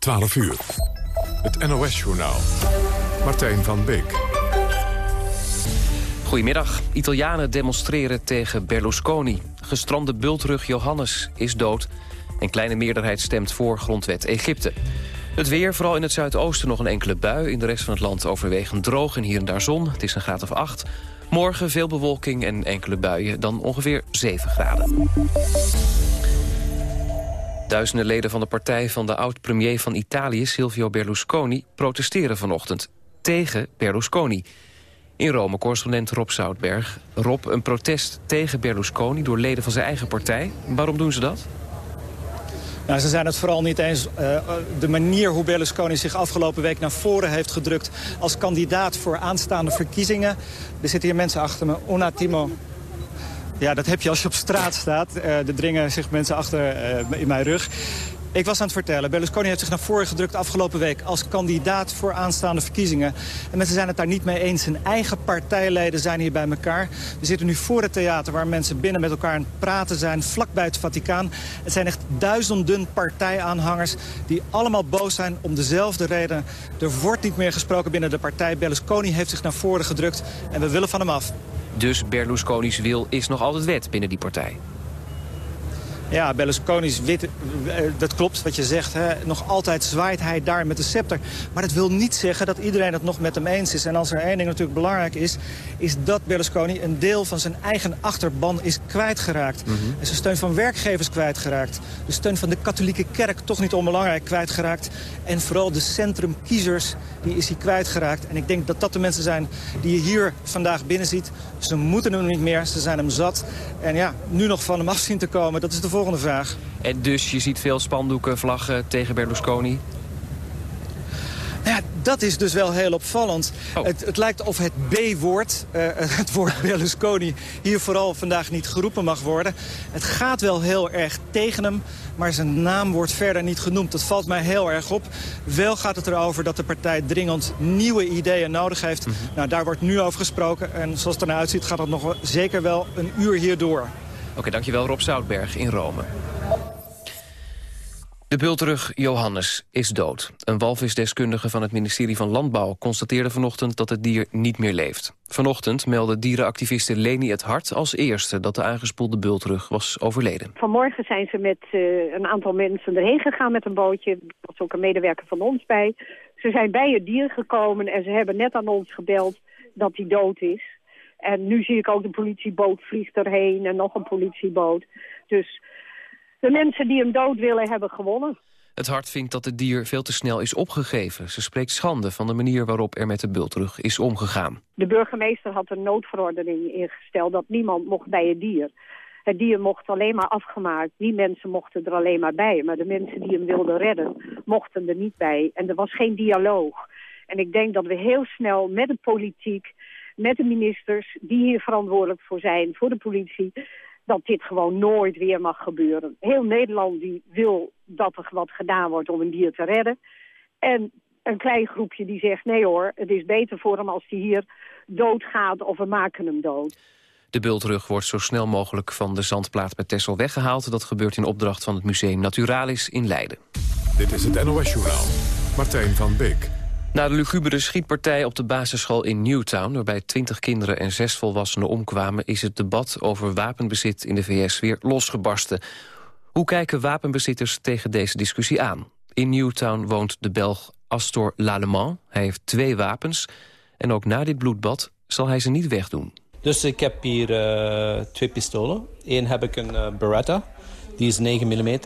12 uur. Het NOS-journaal. Martijn van Beek. Goedemiddag. Italianen demonstreren tegen Berlusconi. Gestrande bultrug Johannes is dood. Een kleine meerderheid stemt voor grondwet Egypte. Het weer, vooral in het zuidoosten nog een enkele bui. In de rest van het land overwegend droog en hier en daar zon. Het is een graad of 8. Morgen veel bewolking en enkele buien, dan ongeveer 7 graden. Duizenden leden van de partij van de oud-premier van Italië, Silvio Berlusconi, protesteren vanochtend tegen Berlusconi. In Rome correspondent Rob Zoutberg. Rob, een protest tegen Berlusconi door leden van zijn eigen partij. Waarom doen ze dat? Nou, ze zijn het vooral niet eens uh, de manier hoe Berlusconi zich afgelopen week naar voren heeft gedrukt als kandidaat voor aanstaande verkiezingen. Er zitten hier mensen achter me. Un attimo. Ja, dat heb je als je op straat staat. Uh, er dringen zich mensen achter uh, in mijn rug. Ik was aan het vertellen, Berlusconi heeft zich naar voren gedrukt afgelopen week... als kandidaat voor aanstaande verkiezingen. En mensen zijn het daar niet mee eens. Zijn eigen partijleden zijn hier bij elkaar. We zitten nu voor het theater waar mensen binnen met elkaar aan het praten zijn... vlakbij het Vaticaan. Het zijn echt duizenden partijaanhangers die allemaal boos zijn om dezelfde reden. Er wordt niet meer gesproken binnen de partij. Berlusconi heeft zich naar voren gedrukt en we willen van hem af. Dus Berlusconi's wil is nog altijd wet binnen die partij? Ja, Berlusconi's wit, eh, dat klopt wat je zegt. Hè. Nog altijd zwaait hij daar met de scepter. Maar dat wil niet zeggen dat iedereen het nog met hem eens is. En als er één ding natuurlijk belangrijk is... is dat Berlusconi een deel van zijn eigen achterban is kwijtgeraakt. Mm En zijn steun van werkgevers kwijtgeraakt. De steun van de katholieke kerk, toch niet onbelangrijk, kwijtgeraakt. En vooral de centrumkiezers, die is hij kwijtgeraakt. En ik denk dat dat de mensen zijn die je hier vandaag binnenziet. Ze moeten hem niet meer, ze zijn hem zat. En ja, nu nog van hem af zien te komen, dat is de volgende vraag. En dus je ziet veel spandoeken, vlaggen tegen Berlusconi? Ja, dat is dus wel heel opvallend. Oh. Het, het, lijkt of het B-woord, uh, het woord Berlusconi, hier vooral vandaag niet geroepen mag worden. Het gaat wel heel erg tegen hem, maar zijn naam wordt verder niet genoemd. Dat valt mij heel erg op. Wel gaat het erover dat de partij dringend nieuwe ideeën nodig heeft. Mhm. Nou, daar wordt nu over gesproken. En zoals het ernaar uitziet gaat dat nog zeker wel een uur hierdoor. Oké, dankjewel Rob Zoutberg in Rome. De bultrug Johannes is dood. Een walvisdeskundige van het ministerie van Landbouw constateerde vanochtend dat het dier niet meer leeft. Vanochtend meldde dierenactiviste Leni het Hart als eerste dat de aangespoelde bultrug was overleden. Vanmorgen zijn ze met uh, een aantal mensen erheen gegaan met een bootje. Er was ook een medewerker van ons bij. Ze zijn bij het dier gekomen en ze hebben net aan ons gebeld dat hij dood is. En nu zie ik ook de politieboot vliegt erheen en nog een politieboot. Dus de mensen die hem dood willen hebben gewonnen. Het hart vindt dat het dier veel te snel is opgegeven. Ze spreekt schande van de manier waarop er met de bultrug is omgegaan. De burgemeester had een noodverordening ingesteld dat niemand mocht bij het dier. Het dier mocht alleen maar afgemaakt. Die mensen mochten er alleen maar bij. Maar de mensen die hem wilden redden, mochten er niet bij. En er was geen dialoog. En ik denk dat we heel snel met de politiek met de ministers die hier verantwoordelijk voor zijn, voor de politie, dat dit gewoon nooit weer mag gebeuren. Heel Nederland die wil dat er wat gedaan wordt om een dier te redden. En een klein groepje die zegt, nee hoor, het is beter voor hem als hij hier doodgaat of we maken hem dood. De bultrug wordt zo snel mogelijk van de zandplaat met Tessel weggehaald. Dat gebeurt in opdracht van het Museum Naturalis in Leiden. Dit is het NOS Journaal. Martijn van Beek. Na de lugubere schietpartij op de basisschool in Newtown... waarbij twintig kinderen en zes volwassenen omkwamen... is het debat over wapenbezit in de VS weer losgebarsten. Hoe kijken wapenbezitters tegen deze discussie aan? In Newtown woont de Belg Astor Lallemand. Hij heeft twee wapens. En ook na dit bloedbad zal hij ze niet wegdoen. Dus ik heb hier uh, twee pistolen. Eén heb ik een uh, Beretta. Die is 9 mm.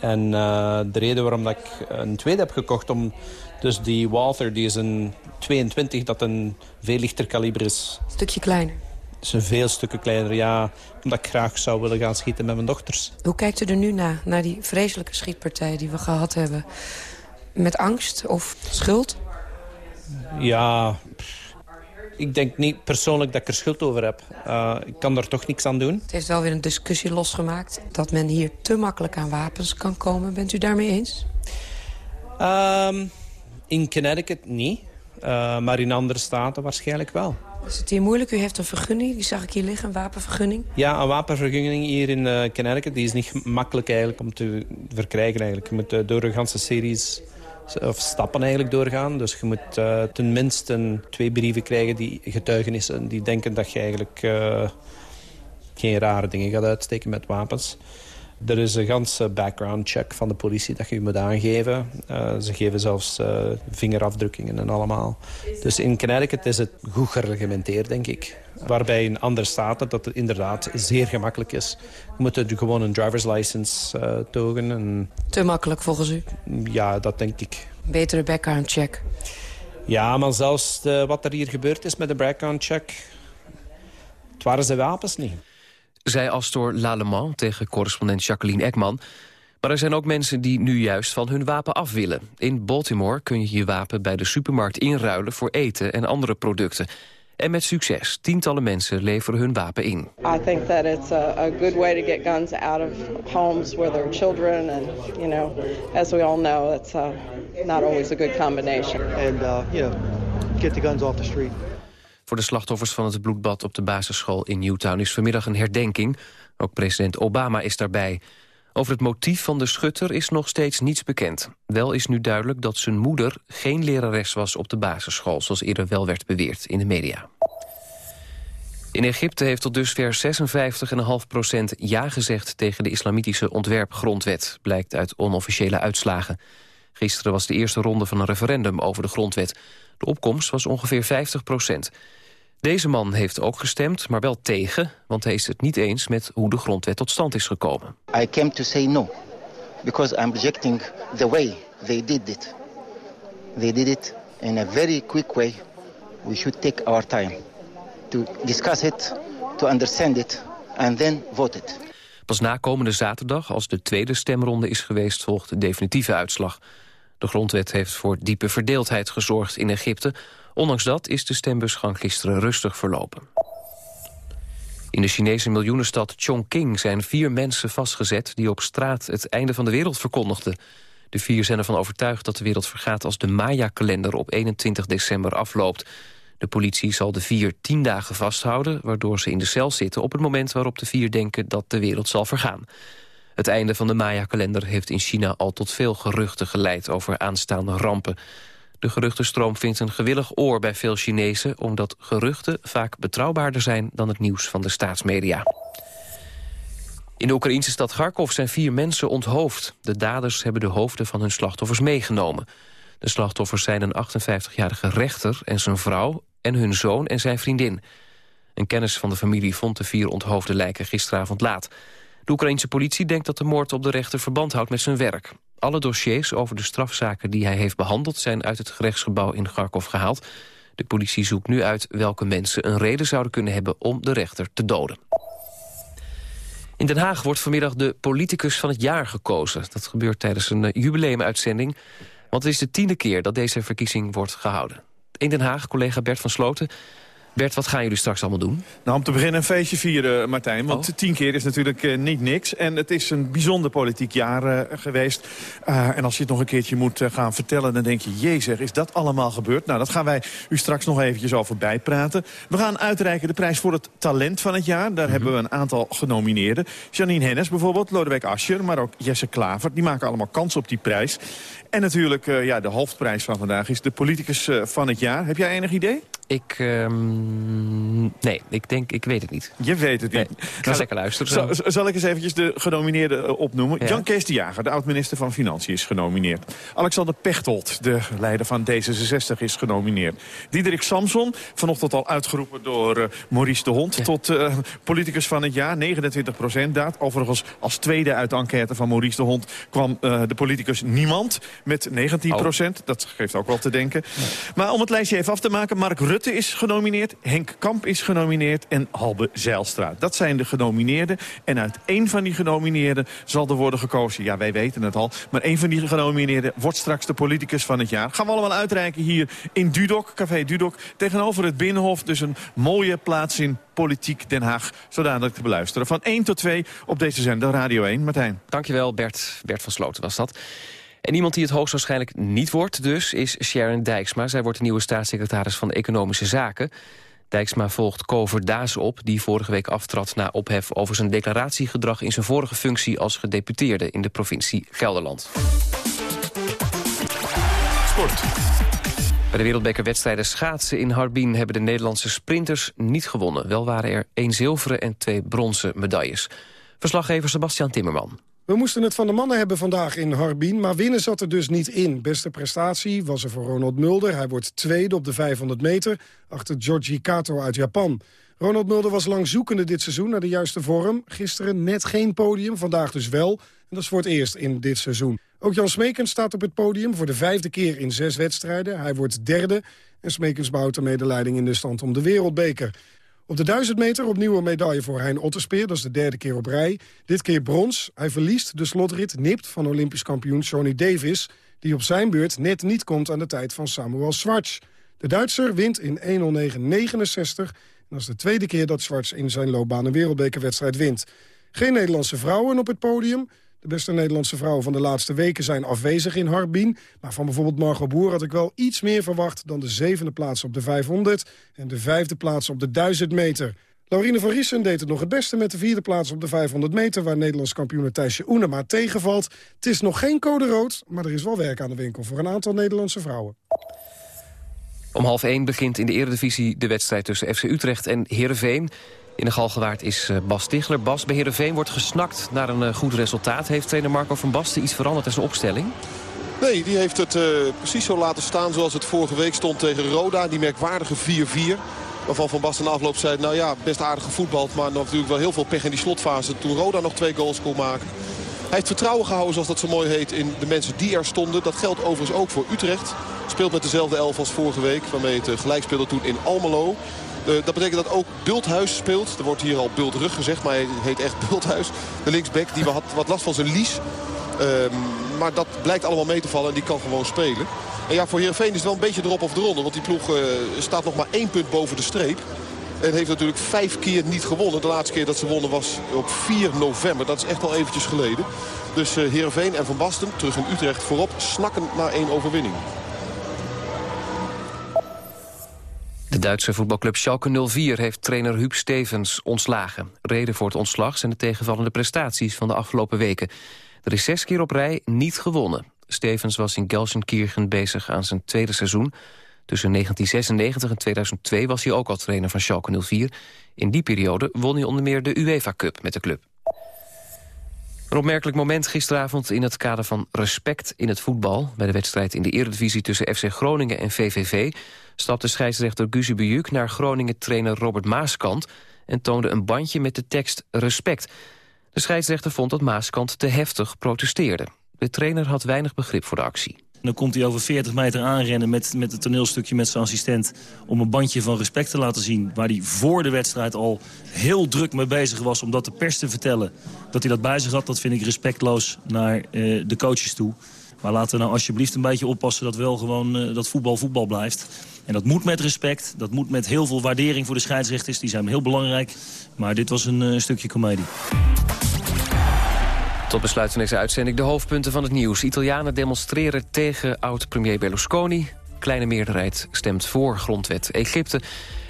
En uh, de reden waarom dat ik een tweede heb gekocht... om dus die Walther die is een 22 dat een veel lichter kaliber is. Een stukje kleiner? Het is een veel stukken kleiner, ja. Omdat ik graag zou willen gaan schieten met mijn dochters. Hoe kijkt u er nu naar, naar die vreselijke schietpartij die we gehad hebben? Met angst of schuld? Ja, ik denk niet persoonlijk dat ik er schuld over heb. Uh, ik kan daar toch niks aan doen. Het heeft wel weer een discussie losgemaakt... dat men hier te makkelijk aan wapens kan komen. Bent u daarmee eens? Um, in Connecticut niet, uh, maar in andere staten waarschijnlijk wel. Is het hier moeilijk? U heeft een vergunning, die zag ik hier liggen, een wapenvergunning. Ja, een wapenvergunning hier in uh, Connecticut die is niet makkelijk eigenlijk om te verkrijgen. Eigenlijk. Je moet uh, door de ganse series of stappen eigenlijk doorgaan. Dus je moet uh, tenminste twee brieven krijgen die getuigenissen... die denken dat je eigenlijk uh, geen rare dingen gaat uitsteken met wapens. Er is een ganse background check van de politie dat je moet aangeven. Uh, ze geven zelfs uh, vingerafdrukkingen en allemaal. Dus in Connecticut is het goed gereglementeerd, denk ik. Waarbij in andere staten dat het inderdaad zeer gemakkelijk is. Je moet er gewoon een driver's license uh, togen. En... Te makkelijk volgens u? Ja, dat denk ik. Betere background check? Ja, maar zelfs de, wat er hier gebeurd is met de background check... het waren ze wapens niet zei Astor Lallemand tegen correspondent Jacqueline Ekman. Maar er zijn ook mensen die nu juist van hun wapen af willen. In Baltimore kun je je wapen bij de supermarkt inruilen voor eten en andere producten. En met succes. Tientallen mensen leveren hun wapen in. I think that it's a, a good way to get guns out of homes where there are children and you know, as we all know, it's uh, not always a good combination. And uh, you know, get the guns off the street. Voor de slachtoffers van het bloedbad op de basisschool in Newtown is vanmiddag een herdenking. Ook president Obama is daarbij. Over het motief van de schutter is nog steeds niets bekend. Wel is nu duidelijk dat zijn moeder geen lerares was op de basisschool... zoals eerder wel werd beweerd in de media. In Egypte heeft tot dusver 56,5 procent ja gezegd... tegen de islamitische ontwerpgrondwet, blijkt uit onofficiële uitslagen. Gisteren was de eerste ronde van een referendum over de grondwet. De opkomst was ongeveer 50 procent. Deze man heeft ook gestemd, maar wel tegen... want hij is het niet eens met hoe de grondwet tot stand is gekomen. I came to say no, because I'm rejecting the way they did it. They did it in a very quick way. We should take our time to discuss it, to understand it, and then vote it. Pas na komende zaterdag, als de tweede stemronde is geweest... volgt de definitieve uitslag. De grondwet heeft voor diepe verdeeldheid gezorgd in Egypte. Ondanks dat is de stembusgang gisteren rustig verlopen. In de Chinese miljoenenstad Chongqing zijn vier mensen vastgezet... die op straat het einde van de wereld verkondigden. De vier zijn ervan overtuigd dat de wereld vergaat... als de Maya-kalender op 21 december afloopt. De politie zal de vier tien dagen vasthouden... waardoor ze in de cel zitten op het moment waarop de vier denken... dat de wereld zal vergaan. Het einde van de Maya-kalender heeft in China al tot veel geruchten geleid over aanstaande rampen. De geruchtenstroom vindt een gewillig oor bij veel Chinezen... omdat geruchten vaak betrouwbaarder zijn dan het nieuws van de staatsmedia. In de Oekraïnse stad Kharkov zijn vier mensen onthoofd. De daders hebben de hoofden van hun slachtoffers meegenomen. De slachtoffers zijn een 58-jarige rechter en zijn vrouw... en hun zoon en zijn vriendin. Een kennis van de familie vond de vier onthoofde lijken gisteravond laat. De Oekraïnse politie denkt dat de moord op de rechter verband houdt met zijn werk. Alle dossiers over de strafzaken die hij heeft behandeld... zijn uit het gerechtsgebouw in Kharkov gehaald. De politie zoekt nu uit welke mensen een reden zouden kunnen hebben... om de rechter te doden. In Den Haag wordt vanmiddag de politicus van het jaar gekozen. Dat gebeurt tijdens een eh, jubileumuitzending. Want het is de tiende keer dat deze verkiezing wordt gehouden. In Den Haag, collega Bert van Sloten... Bert, wat gaan jullie straks allemaal doen? Nou, om te beginnen een feestje vieren, Martijn. Want oh. tien keer is natuurlijk uh, niet niks. En het is een bijzonder politiek jaar uh, geweest. Uh, en als je het nog een keertje moet gaan vertellen... dan denk je, jezus, is dat allemaal gebeurd? Nou, dat gaan wij u straks nog eventjes over bijpraten. We gaan uitreiken de prijs voor het talent van het jaar. Daar mm hebben we een aantal genomineerden. Janine Hennis bijvoorbeeld, Lodewijk Asscher, maar ook Jesse Klaver. Die maken allemaal kans op die prijs. En natuurlijk, ja, de hoofdprijs van vandaag is de politicus van het jaar. Heb jij enig idee? Ik, um, nee, ik denk, ik weet het niet. Je weet het niet. Nee, ik ga lekker luisteren. Zal, zal, ik eens eventjes de genomineerden eh, opnoemen? Jan Kees de Jager, de oud-minister van Financiën, is genomineerd. Alexander Pechtold, de leider van D66, is genomineerd. Diederik Samson, vanochtend al uitgeroepen door uh, Maurice de Hond... tot uh, politicus van het jaar, 29 procent daad. Overigens, als tweede uit de enquête van Maurice de Hond... kwam de politicus niemand met 19 procent. Dat geeft ook wel te denken. Maar om het lijstje even af te maken, Mark Rutte is genomineerd, Henk Kamp is genomineerd en Halbe Zijlstra. Dat zijn de genomineerden. En uit één van die genomineerden zal er worden gekozen. Ja, wij weten het al. Maar één van die genomineerden wordt straks de politicus van het jaar. Gaan we allemaal uitreiken hier in Dudok, Café Dudok. Tegenover het Binnenhof. Dus een mooie plaats in Politiek Den Haag. Zodanig te beluisteren. Van 1 tot 2 op deze zender Radio 1. Martijn. Dankjewel Bert. Bert van Sloten was dat. En iemand die het hoogstwaarschijnlijk niet wordt dus, is Sharon Dijksma. Zij wordt de nieuwe staatssecretaris van Economische Zaken. Dijksma volgt Kover Daas op, die vorige week aftrad na ophef over zijn declaratiegedrag in zijn vorige functie als gedeputeerde in de provincie Gelderland. Sport. Bij de wereldbekerwedstrijden schaatsen in Harbin... hebben de Nederlandse sprinters niet gewonnen. Wel waren er één zilveren en twee bronzen medailles. Verslaggever Sebastian Timmerman. We moesten het van de mannen hebben vandaag in Harbin, maar winnen zat er dus niet in. Beste prestatie was er voor Ronald Mulder. Hij wordt tweede op de 500 meter, achter Georgi Kato uit Japan. Ronald Mulder was lang zoekende dit seizoen naar de juiste vorm. Gisteren net geen podium, vandaag dus wel. En dat is voor het eerst in dit seizoen. Ook Jan Smekens staat op het podium voor de vijfde keer in zes wedstrijden. Hij wordt derde en Smekens bouwt de medeleiding in de stand om de wereldbeker. Op de 1000 meter opnieuw een medaille voor Hein Otterspeer. Dat is de derde keer op rij. Dit keer brons. Hij verliest de slotrit nipt van Olympisch kampioen Johnny Davis... die op zijn beurt net niet komt aan de tijd van Samuel Schwartz. De Duitser wint in 1.09.69. Dat is de tweede keer dat Schwartz in zijn loopbaan een wereldbekerwedstrijd wint. Geen Nederlandse vrouwen op het podium. De beste Nederlandse vrouwen van de laatste weken zijn afwezig in Harbin. Maar van bijvoorbeeld Margot Boer had ik wel iets meer verwacht... dan de zevende plaats op de 500 en de vijfde plaats op de 1000 meter. Laurine van Riesen deed het nog het beste met de vierde plaats op de 500 meter... waar Nederlands kampioen Thijsje Oenema tegenvalt. Het is nog geen code rood, maar er is wel werk aan de winkel... voor een aantal Nederlandse vrouwen. Om half 1 begint in de Eredivisie de wedstrijd tussen FC Utrecht en Heerenveen. In de Galgenwaard is eh, Bas Tichler. Bas, bij Heerenveen wordt gesnakt naar een eh, goed resultaat. Heeft trainer Marco van Basten iets veranderd in zijn opstelling? Nee, die heeft het uh, precies zo laten staan zoals het vorige week stond tegen Roda. Die merkwaardige 4-4. Waarvan Van Basten afloop zei, nou ja, best aardig gevoetbald. Maar natuurlijk wel heel veel pech in die slotfase. Toen Roda nog twee goals kon maken. Hij heeft vertrouwen gehouden, zoals dat zo mooi heet, in de mensen die er stonden. Dat geldt overigens ook voor Utrecht. Speelt met dezelfde elf als vorige week. Waarmee het gelijk speelde toen in Almelo. Uh, dat betekent dat ook Bulthuis speelt. Er wordt hier al Bultrug gezegd, maar hij heet echt Bulthuis. De linksback, die had wat last van zijn lies. Uh, maar dat blijkt allemaal mee te vallen en die kan gewoon spelen. En ja, voor Heerenveen is het wel een beetje erop of eronder. Want die ploeg uh, staat nog maar één punt boven de streep. En heeft natuurlijk vijf keer niet gewonnen. De laatste keer dat ze wonnen was op 4 november. Dat is echt al eventjes geleden. Dus uh, Heerenveen en Van Basten terug in Utrecht voorop snakken naar één overwinning. De Duitse voetbalclub Schalke 04 heeft trainer Huub Stevens ontslagen. Reden voor het ontslag zijn de tegenvallende prestaties van de afgelopen weken. Er is zes keer op rij niet gewonnen. Stevens was in Gelsenkirchen bezig aan zijn tweede seizoen. Tussen 1996 en 2002 was hij ook al trainer van Schalke 04. In die periode won hij onder meer de UEFA Cup met de club. Een opmerkelijk moment gisteravond in het kader van respect in het voetbal. Bij de wedstrijd in de eredivisie tussen FC Groningen en VVV... stapte scheidsrechter Guzi Bujuk naar Groningen-trainer Robert Maaskant... en toonde een bandje met de tekst respect. De scheidsrechter vond dat Maaskant te heftig protesteerde. De trainer had weinig begrip voor de actie. Dan komt hij over 40 meter aanrennen met, met het toneelstukje met zijn assistent... om een bandje van respect te laten zien... waar hij voor de wedstrijd al heel druk mee bezig was... om dat de pers te vertellen dat hij dat bij zich had. Dat vind ik respectloos naar uh, de coaches toe. Maar laten we nou alsjeblieft een beetje oppassen dat wel gewoon uh, dat voetbal voetbal blijft. En dat moet met respect, dat moet met heel veel waardering voor de scheidsrechters. Die zijn heel belangrijk. Maar dit was een uh, stukje komedie. Tot besluit van deze uitzending de hoofdpunten van het nieuws. Italianen demonstreren tegen oud-premier Berlusconi. Kleine meerderheid stemt voor grondwet Egypte.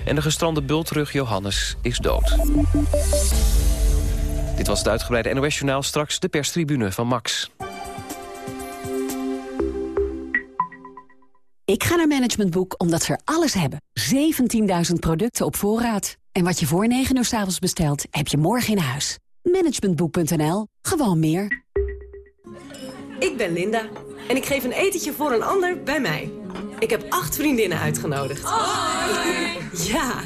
En de gestrande bultrug Johannes is dood. Dit was het uitgebreide NOS-journaal. Straks de perstribune van Max. Ik ga naar Management Boek omdat ze er alles hebben. 17.000 producten op voorraad. En wat je voor 9 uur s avonds bestelt, heb je morgen in huis. Managementboek.nl. Gewoon meer. Ik ben Linda en ik geef een etentje voor een ander bij mij. Ik heb acht vriendinnen uitgenodigd. Ja,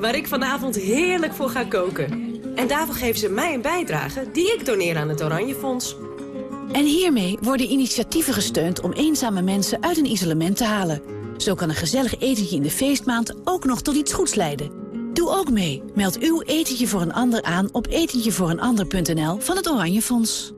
waar ik vanavond heerlijk voor ga koken. En daarvoor geven ze mij een bijdrage die ik doneer aan het Oranje Fonds. En hiermee worden initiatieven gesteund om eenzame mensen uit een isolement te halen. Zo kan een gezellig etentje in de feestmaand ook nog tot iets goeds leiden. Doe ook mee. Meld uw etentje voor een ander aan op etentjevooreenander.nl van het Oranje Fonds.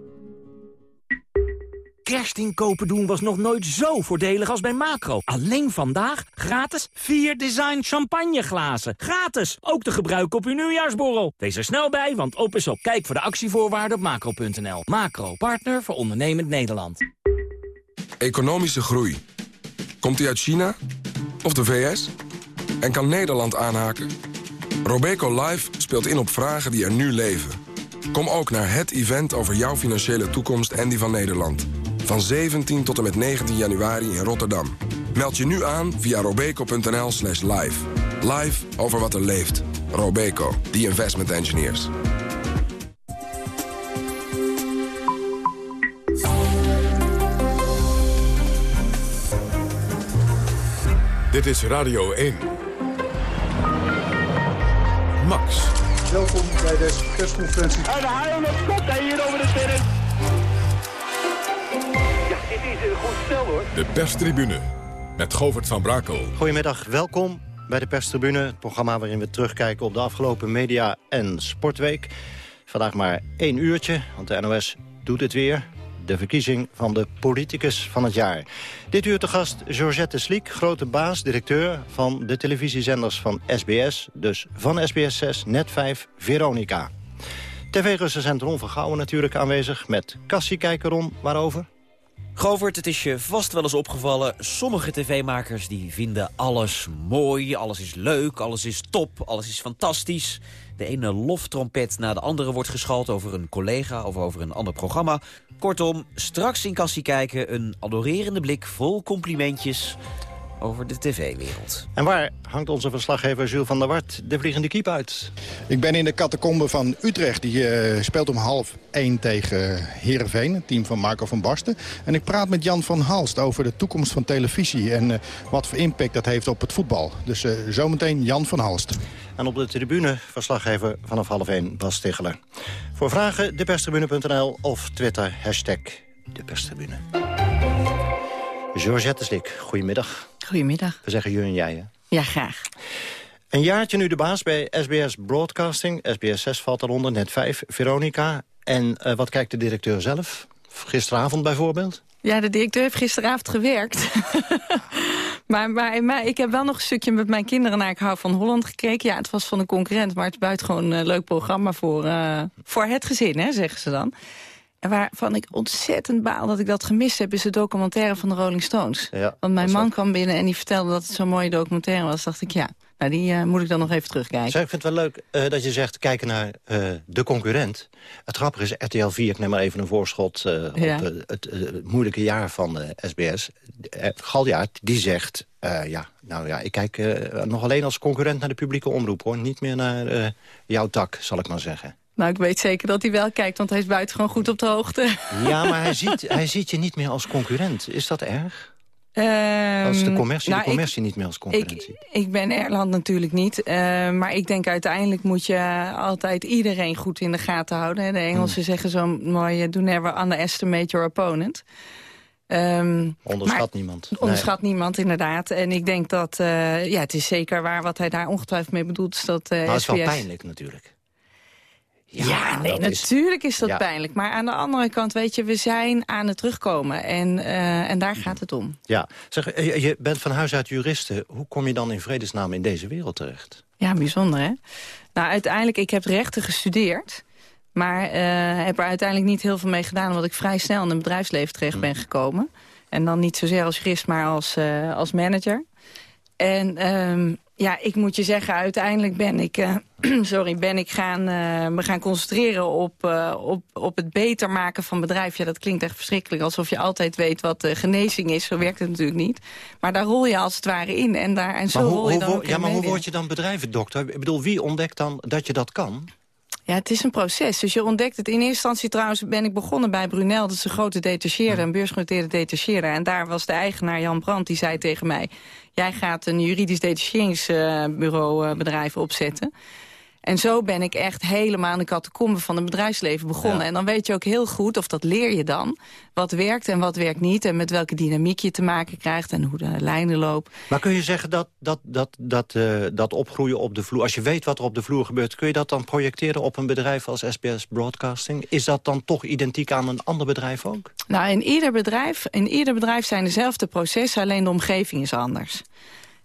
Kerstinkopen doen was nog nooit zo voordelig als bij Macro. Alleen vandaag gratis 4 design champagneglazen. Gratis, ook te gebruiken op uw nieuwjaarsborrel. Wees er snel bij, want op is op. Kijk voor de actievoorwaarden op macro.nl. Macro, partner voor ondernemend Nederland. Economische groei. Komt die uit China? Of de VS? En kan Nederland aanhaken? Robeco Live speelt in op vragen die er nu leven. Kom ook naar het event over jouw financiële toekomst en die van Nederland. Van 17 tot en met 19 januari in Rotterdam. Meld je nu aan via robeco.nl slash live. Live over wat er leeft. Robeco, the investment engineers. Dit is Radio 1. Max. Welkom bij deze persconferentie. En de haal op kop hier over de terrein. Dit is een goed stel hoor. De perstribune met Govert van Brakel. Goedemiddag, welkom bij de perstribune. Het programma waarin we terugkijken op de afgelopen media- en sportweek. Vandaag maar één uurtje, want de NOS doet het weer de verkiezing van de politicus van het jaar. Dit uur te gast Georgette Sliek, grote baas, directeur van de televisiezenders van SBS. Dus van SBS 6, Net 5, Veronica. TV-recensent Ron van Gouwen natuurlijk aanwezig met Cassie Kijkeron. Waarover? Govert, het is je vast wel eens opgevallen. Sommige tv-makers die vinden alles mooi, alles is leuk, alles is top, alles is fantastisch. De ene loftrompet na de andere wordt geschald over een collega of over een ander programma. Kortom, straks in Kassie kijken een adorerende blik vol complimentjes over de tv-wereld. En waar hangt onze verslaggever Jules van der Wart de vliegende kiep uit? Ik ben in de catacombe van Utrecht. Die uh, speelt om half één tegen Heerenveen, het team van Marco van Basten. En ik praat met Jan van Halst over de toekomst van televisie... en uh, wat voor impact dat heeft op het voetbal. Dus uh, zometeen Jan van Halst. En op de tribune verslaggever vanaf half 1 Bas Stigler. Voor vragen deperstribune.nl of Twitter hashtag deperstribune. Georgette Slik, goedemiddag. Goedemiddag. We zeggen je en jij, hè? Ja, graag. Een jaartje nu de baas bij SBS Broadcasting. SBS 6 valt daaronder, net 5. Veronica. En uh, wat kijkt de directeur zelf? Gisteravond bijvoorbeeld? Ja, de directeur heeft gisteravond gewerkt. maar, maar, maar, ik heb wel nog een stukje met mijn kinderen naar Ik hou van Holland gekeken. Ja, het was van een concurrent, maar het is buitengewoon een leuk programma voor, uh, voor het gezin, hè, zeggen ze dan. Waarvan ik ontzettend baal dat ik dat gemist heb... is de documentaire van de Rolling Stones. Ja, Want mijn man kwam binnen en die vertelde dat het zo'n mooie documentaire was. dacht ik, ja, nou, die uh, moet ik dan nog even terugkijken. Zeg, ik vind het wel leuk uh, dat je zegt kijken naar uh, de concurrent. Het grappige is, RTL 4, ik neem maar even een voorschot... Ja. op het, het moeilijke jaar van SBS. Galjaard, die zegt... ja, nou ja, ik kijk nog alleen als concurrent naar de publieke omroep, hoor. Niet meer naar jouw tak, zal ik maar zeggen. Nou, ik weet zeker dat hij wel kijkt, want hij is buitengewoon goed op de hoogte. Ja, maar hij ziet, hij ziet je niet meer als concurrent. Is dat erg? Um, als de commercie, nou, de commercie ik, niet meer als concurrentie. Ik, ik ben Erland natuurlijk niet. Uh, maar ik denk uiteindelijk moet je altijd iedereen goed in de gaten houden. De Engelsen hmm. zeggen zo mooi, do never underestimate your opponent. Um, onderschat niemand. Onderschat nee. niemand, inderdaad. En ik denk dat, uh, ja, het is zeker waar wat hij daar ongetwijfeld mee bedoelt. Is dat, uh, maar het is wel pijnlijk natuurlijk. Ja, ja nee, natuurlijk is, is dat ja. pijnlijk. Maar aan de andere kant, weet je, we zijn aan het terugkomen. En, uh, en daar gaat het om. Ja, zeg, je, je bent van huis uit juriste. Hoe kom je dan in vredesnaam in deze wereld terecht? Ja, bijzonder, hè? Nou, uiteindelijk, ik heb rechten gestudeerd. Maar uh, heb er uiteindelijk niet heel veel mee gedaan... omdat ik vrij snel in het bedrijfsleven terecht ben gekomen. En dan niet zozeer als jurist, maar als, uh, als manager. En um, ja, ik moet je zeggen, uiteindelijk ben ik, uh, sorry, ben ik gaan, uh, me gaan concentreren op, uh, op, op het beter maken van bedrijf. Ja, dat klinkt echt verschrikkelijk, alsof je altijd weet wat genezing is. Zo werkt het natuurlijk niet. Maar daar rol je als het ware in en, daar, en zo hoe, rol je dan hoe, Ja, maar hoe word je dan bedrijvendokter? Ik bedoel, wie ontdekt dan dat je dat kan? Ja, het is een proces. Dus je ontdekt het. In eerste instantie trouwens ben ik begonnen bij Brunel. Dat is een grote detacheerder, een beursgenoteerde detacheerder. En daar was de eigenaar Jan Brandt, die zei tegen mij... jij gaat een juridisch detacheringsbureau bedrijf opzetten. En zo ben ik echt helemaal aan de catacombe van het bedrijfsleven begonnen. Ja. En dan weet je ook heel goed, of dat leer je dan... wat werkt en wat werkt niet en met welke dynamiek je te maken krijgt... en hoe de lijnen lopen. Maar kun je zeggen dat, dat, dat, dat, uh, dat opgroeien op de vloer... als je weet wat er op de vloer gebeurt... kun je dat dan projecteren op een bedrijf als SBS Broadcasting? Is dat dan toch identiek aan een ander bedrijf ook? Nou, in ieder bedrijf, in ieder bedrijf zijn dezelfde processen... alleen de omgeving is anders.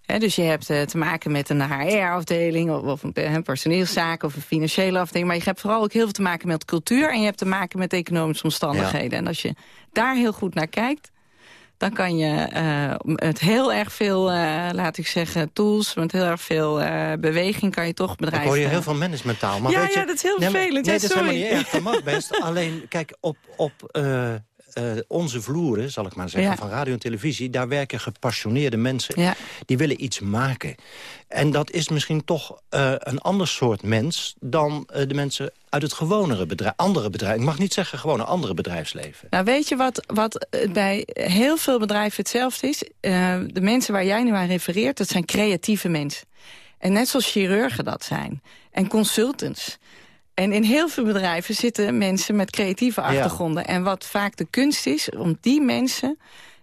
He, dus je hebt uh, te maken met een HR-afdeling of, of een personeelszaak of een financiële afdeling. Maar je hebt vooral ook heel veel te maken met cultuur en je hebt te maken met economische omstandigheden. Ja. En als je daar heel goed naar kijkt, dan kan je uh, met heel erg veel, uh, laat ik zeggen, tools, met heel erg veel uh, beweging kan je toch bedrijven... Dan hoor je heel veel managementtaal. Maar ja, weet je, ja, dat is heel nee, vervelend. Nee, ja, dat is helemaal niet erg, dat mag best. Alleen, kijk, op... op eh, onze vloeren, zal ik maar zeggen, Ja. van radio en televisie... daar werken gepassioneerde mensen. Ja. Die willen iets maken. En dat is misschien toch eh, een ander soort mens... dan eh, de mensen uit het gewonere bedrijf, andere bedrijf. Ik mag niet zeggen gewoon een andere bedrijfsleven. Nou, weet je wat, wat bij heel veel bedrijven hetzelfde is? De mensen waar jij nu aan refereert, dat zijn creatieve mensen. En net zoals chirurgen dat zijn. En consultants. En in heel veel bedrijven zitten mensen met creatieve Ja. achtergronden. En wat vaak de kunst is, om die mensen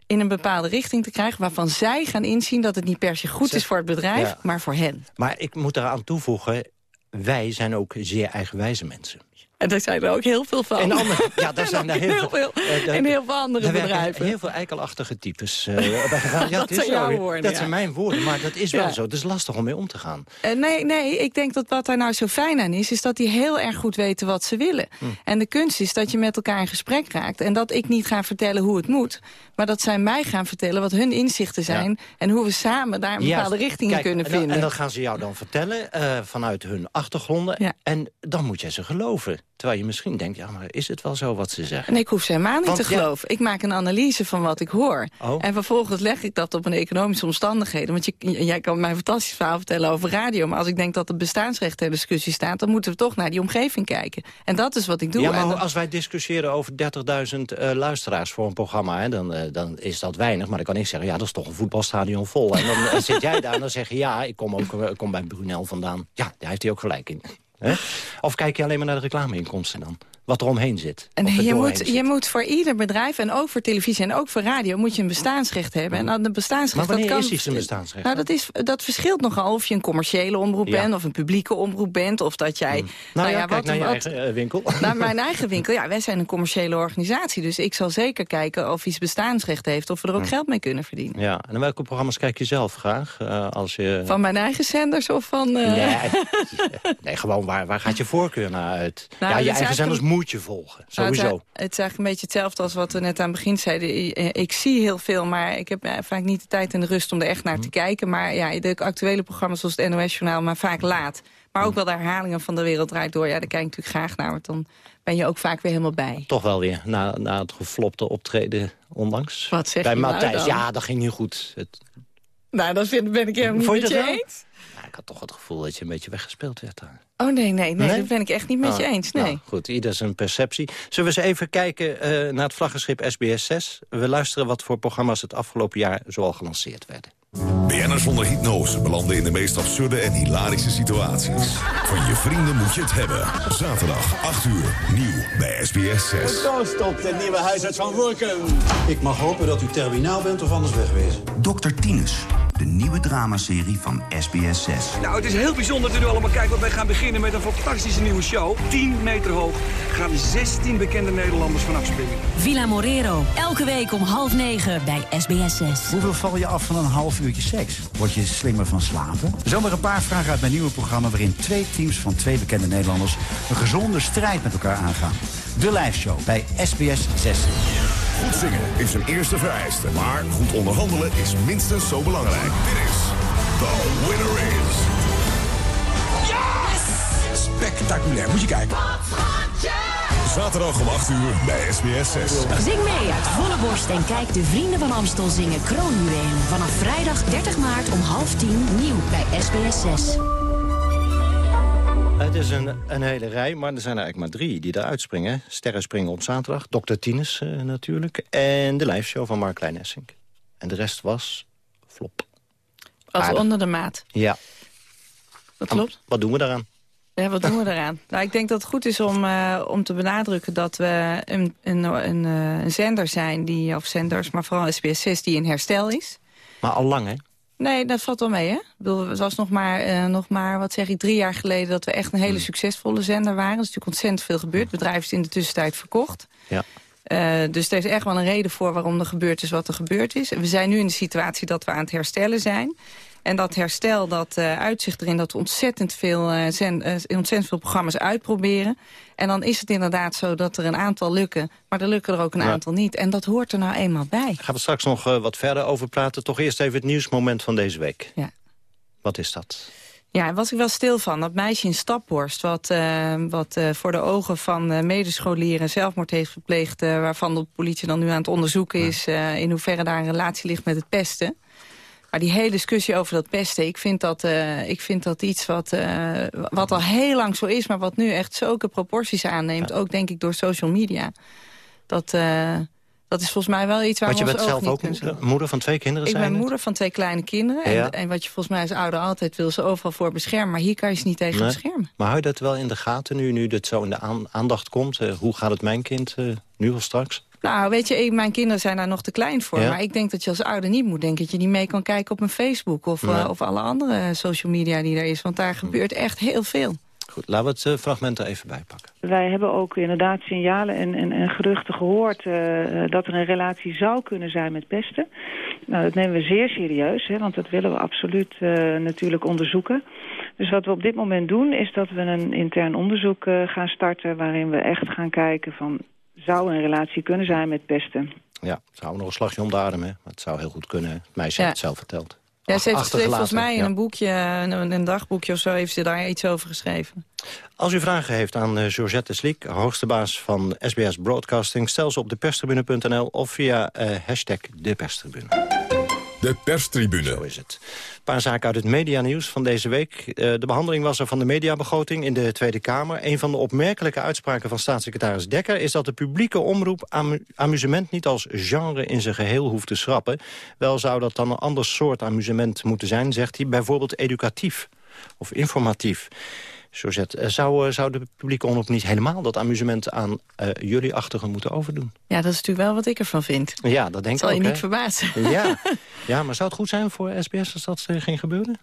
in een bepaalde richting te krijgen... waarvan zij gaan inzien dat het niet per se goed is voor het bedrijf... Ja. maar voor hen. Maar ik moet eraan toevoegen... wij zijn ook zeer eigenwijze mensen. En daar zijn er ook heel veel van. En andere, ja, daar zijn er heel, veel. eh, en heel veel andere bedrijven. heel veel eikelachtige types. eh. Ja, Dat zijn jouw woorden, Dat ja. zijn mijn woorden, maar dat is wel zo. Het is lastig om mee om te gaan. Eh, nee, nee, ik denk dat wat daar nou zo fijn aan is... is dat die heel erg goed weten wat ze willen. Hm. En de kunst is dat je met elkaar in gesprek raakt... en dat ik niet ga vertellen hoe het moet... maar dat zij mij gaan vertellen wat hun inzichten zijn... en hoe we samen daar een bepaalde richting Kijk, in kunnen en vinden. En dat gaan ze jou dan vertellen vanuit hun achtergronden. En dan moet jij ze geloven. Terwijl je misschien denkt, ja, maar is het wel zo wat ze zeggen? En ik hoef ze helemaal niet Want, te ja, geloven. Ik maak een analyse van wat ik hoor. Oh. En vervolgens leg ik dat op een economische omstandigheden. Want je, jij kan mij een fantastisch verhaal vertellen over radio... maar als ik denk dat het bestaansrecht ter discussie staat... dan moeten we toch naar die omgeving kijken. En dat is wat ik doe. Ja, maar als wij discussiëren over 30.000 eh, luisteraars voor een programma... Hè, dan, eh, dan is dat weinig. Maar dan kan ik zeggen, ja, dat is toch een voetbalstadion vol. En dan eh, zit jij daar en dan zeg je, ja, ik kom ook ik kom bij Brunel vandaan. Ja, daar heeft hij ook gelijk in. Hè? Of kijk je alleen maar naar de reclameinkomsten dan? Wat er omheen zit. En je moet, zit. je moet voor ieder bedrijf en ook voor televisie en ook voor radio... moet je een bestaansrecht hebben. En dan de bestaansrecht, Maar wanneer dat kan, is iets een bestaansrecht? Nou, dat, is, dat verschilt nogal of je een commerciële omroep Ja. bent... of een publieke omroep bent, of dat jij... Nou, ja, kijk naar je wat- eigen eh, winkel. Naar mijn eigen winkel. Ja, wij zijn een commerciële organisatie. Dus ik zal zeker kijken of iets bestaansrecht heeft... of we er ook Hm. geld mee kunnen verdienen. Ja, en welke programma's kijk je zelf graag? eh, als je... Van mijn eigen zenders of van... eh, Nee, nee, gewoon waar, waar gaat je voorkeur naar uit? Nou, ja, je eigen zenders moet je volgen, Nou, sowieso. Het, is- het is eigenlijk een beetje hetzelfde als wat we net aan het begin zeiden. Eh, Ik zie heel veel, maar ik heb eh, vaak niet de tijd en de rust om er echt naar te kijken. Maar ja, de actuele programma's zoals het NOS-journaal, maar vaak laat. Maar ook wel de herhalingen van De Wereld Draait Door. Ja, daar kijk ik natuurlijk graag naar, want dan ben je ook vaak weer helemaal bij. Toch wel weer, na, na het geflopte optreden onlangs. Wat zeg Bij je nou Matthijs, dan? ja, dat ging niet goed. Het, Nou, dat vind, ben ik helemaal niet met je eens. Ja, ik had toch het gevoel dat je een beetje weggespeeld werd daar. Oh nee, nee, nee, Nee? dat ben ik echt niet met je Oh, eens. Nee. nou, goed, ieder zijn perceptie. Zullen we eens even kijken eh, naar het vlaggenschip SBS 6? We luisteren wat voor programma's het afgelopen jaar zoal gelanceerd werden. BN'ers zonder hypnose belanden in de meest absurde en hilarische situaties. Van je vrienden moet je het hebben. Zaterdag, 8 uur, nieuw bij SBS 6. Toast op de nieuwe huisarts van Workum. Ik mag hopen dat u terminaal bent of anders wegwezen. Dr. Tinus, de nieuwe dramaserie van SBS 6. Nou, het is heel bijzonder dat u allemaal kijkt, want wij gaan beginnen met een fantastische nieuwe show. 10 meter hoog gaan 16 bekende Nederlanders vanaf springen. Villa Morero. Elke week om half negen bij SBS 6. Hoeveel val je af van een half seks? Word je slimmer van slapen? Zomaar een paar vragen uit mijn nieuwe programma... waarin twee teams van twee bekende Nederlanders... een gezonde strijd met elkaar aangaan. De live show bij SBS 6. Goed zingen is een eerste vereiste, maar goed onderhandelen is minstens zo belangrijk. Dit is The Winner Is. Spectaculair, moet je kijken. Zaterdag om 8 uur bij SBS 6. Zing mee uit volle borst en kijk de Vrienden van Amstel zingen kroonjuwelen. Vanaf vrijdag 30 maart om half tien nieuw bij SBS 6. Het is een, een hele rij, maar er zijn er eigenlijk maar drie die eruit springen. Sterren springen op zaterdag, Dr. Tines eh, natuurlijk... en de liveshow van Mark Klein-Essink. En de rest was flop. Was Aardig. onder de maat. Ja. Dat klopt. Wat doen we daaraan? Ja, wat doen we eraan? Nou, ik denk dat het goed is om, eh, om te benadrukken dat we een, een, een, eh, een zender zijn, die, of zenders, maar vooral SBS 6, die in herstel is. Maar al lang, hè? Nee, dat valt wel mee, hè? Ik bedoel, het was nog maar, eh, nog maar, wat zeg ik, drie jaar geleden... dat we echt een hele succesvolle zender waren. Er is natuurlijk ontzettend veel gebeurd. Het bedrijf is in de tussentijd verkocht. Ja. Eh, dus er is echt wel een reden voor waarom er gebeurd is wat er gebeurd is. En we zijn nu in de situatie dat we aan het herstellen zijn. En dat herstel dat eh, uitzicht erin dat we ontzettend veel, eh, zen- eh, ontzettend veel programma's uitproberen. En dan is het inderdaad zo dat er een aantal lukken, maar er lukken er ook een Ja. aantal niet. En dat hoort er nou eenmaal bij. Daar gaan we straks nog wat verder over praten. Toch eerst even het nieuwsmoment van deze week. Ja. Wat is dat? Ja, daar was ik wel stil van. Dat meisje in Staphorst, wat, uh, wat uh, voor de ogen van uh, medescholieren zelfmoord heeft gepleegd... waarvan de politie dan nu aan het onderzoeken is... in hoeverre daar een relatie ligt met het pesten. Maar die hele discussie over dat pesten, ik vind dat, ik vind dat iets wat, wat al heel lang zo is... maar wat nu echt zulke proporties aanneemt, ook denk ik door social media. Dat... Dat is volgens mij wel iets waar Want je bent zelf ook moeder, moeder, van twee kinderen Ik zijn ben het? moeder van twee kleine kinderen. Ja. En, en, wat je volgens mij als ouder altijd wil, ze overal voor beschermen. Maar hier kan je ze niet tegen Nee. beschermen. Maar hou je dat wel in de gaten nu, nu dit zo in de aan- aandacht komt? Eh, hoe gaat het mijn kind eh, nu of straks? Nou, weet je, ik- mijn kinderen zijn daar nog te klein voor. Ja. Maar ik denk dat je als ouder niet moet denken... dat je niet mee kan kijken op een Facebook of, eh, of alle andere social media die er is. Want daar gebeurt echt heel veel. Goed, laten we het eh, fragment er even bij pakken. Wij hebben ook inderdaad signalen en, en, en geruchten gehoord eh, dat er een relatie zou kunnen zijn met pesten. Nou, dat nemen we zeer serieus, hè, want dat willen we absoluut eh, natuurlijk onderzoeken. Dus wat we op dit moment doen is dat we een intern onderzoek eh, gaan starten... waarin we echt gaan kijken van, zou een relatie kunnen zijn met pesten? Ja, het zou nog een slagje om de adem, hè? Maar het zou heel goed kunnen. Het meisje Ja. heeft het zelf verteld. Ja, ze heeft, volgens mij in ja. een boekje, een, een dagboekje of zo... heeft ze daar iets over geschreven. Als u vragen heeft aan eh, Georgette Sliek, hoogste baas van SBS Broadcasting... stel ze op deperstribune.nl of via eh, hashtag deperstribune. De perstribune. Zo is het. Een paar zaken uit het medianieuws van deze week. Eh, de behandeling was er van de mediabegroting in de Tweede Kamer. Een van de opmerkelijke uitspraken van staatssecretaris Dekker... is dat de publieke omroep amu- amusement niet als genre in zijn geheel hoeft te schrappen. Wel zou dat dan een ander soort amusement moeten zijn, zegt hij. Bijvoorbeeld educatief of informatief. Josette, eh, zou, eh, zou de publieke omroep niet helemaal dat amusement aan eh, jullie achtigen moeten overdoen? Ja, dat is natuurlijk wel wat ik ervan vind. Ja, dat denk ik Zal ook. je niet verbazen. Ja. ja, maar zou het goed zijn voor SBS als dat eh, ging gebeuren?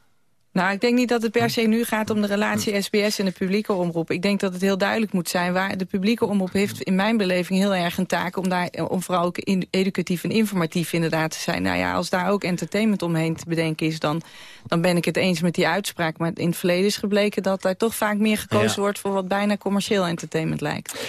Nou, ik denk niet dat het per se nu gaat om de relatie SBS en de publieke omroep. Ik denk dat het heel duidelijk moet zijn waar de publieke omroep heeft in mijn beleving heel erg een taak om daar om vooral ook in, educatief en informatief inderdaad te zijn. Nou ja, als daar ook entertainment omheen te bedenken is, dan, dan ben ik het eens met die uitspraak. Maar in het verleden is gebleken dat daar toch vaak meer gekozen Ja. wordt voor wat bijna commercieel entertainment lijkt.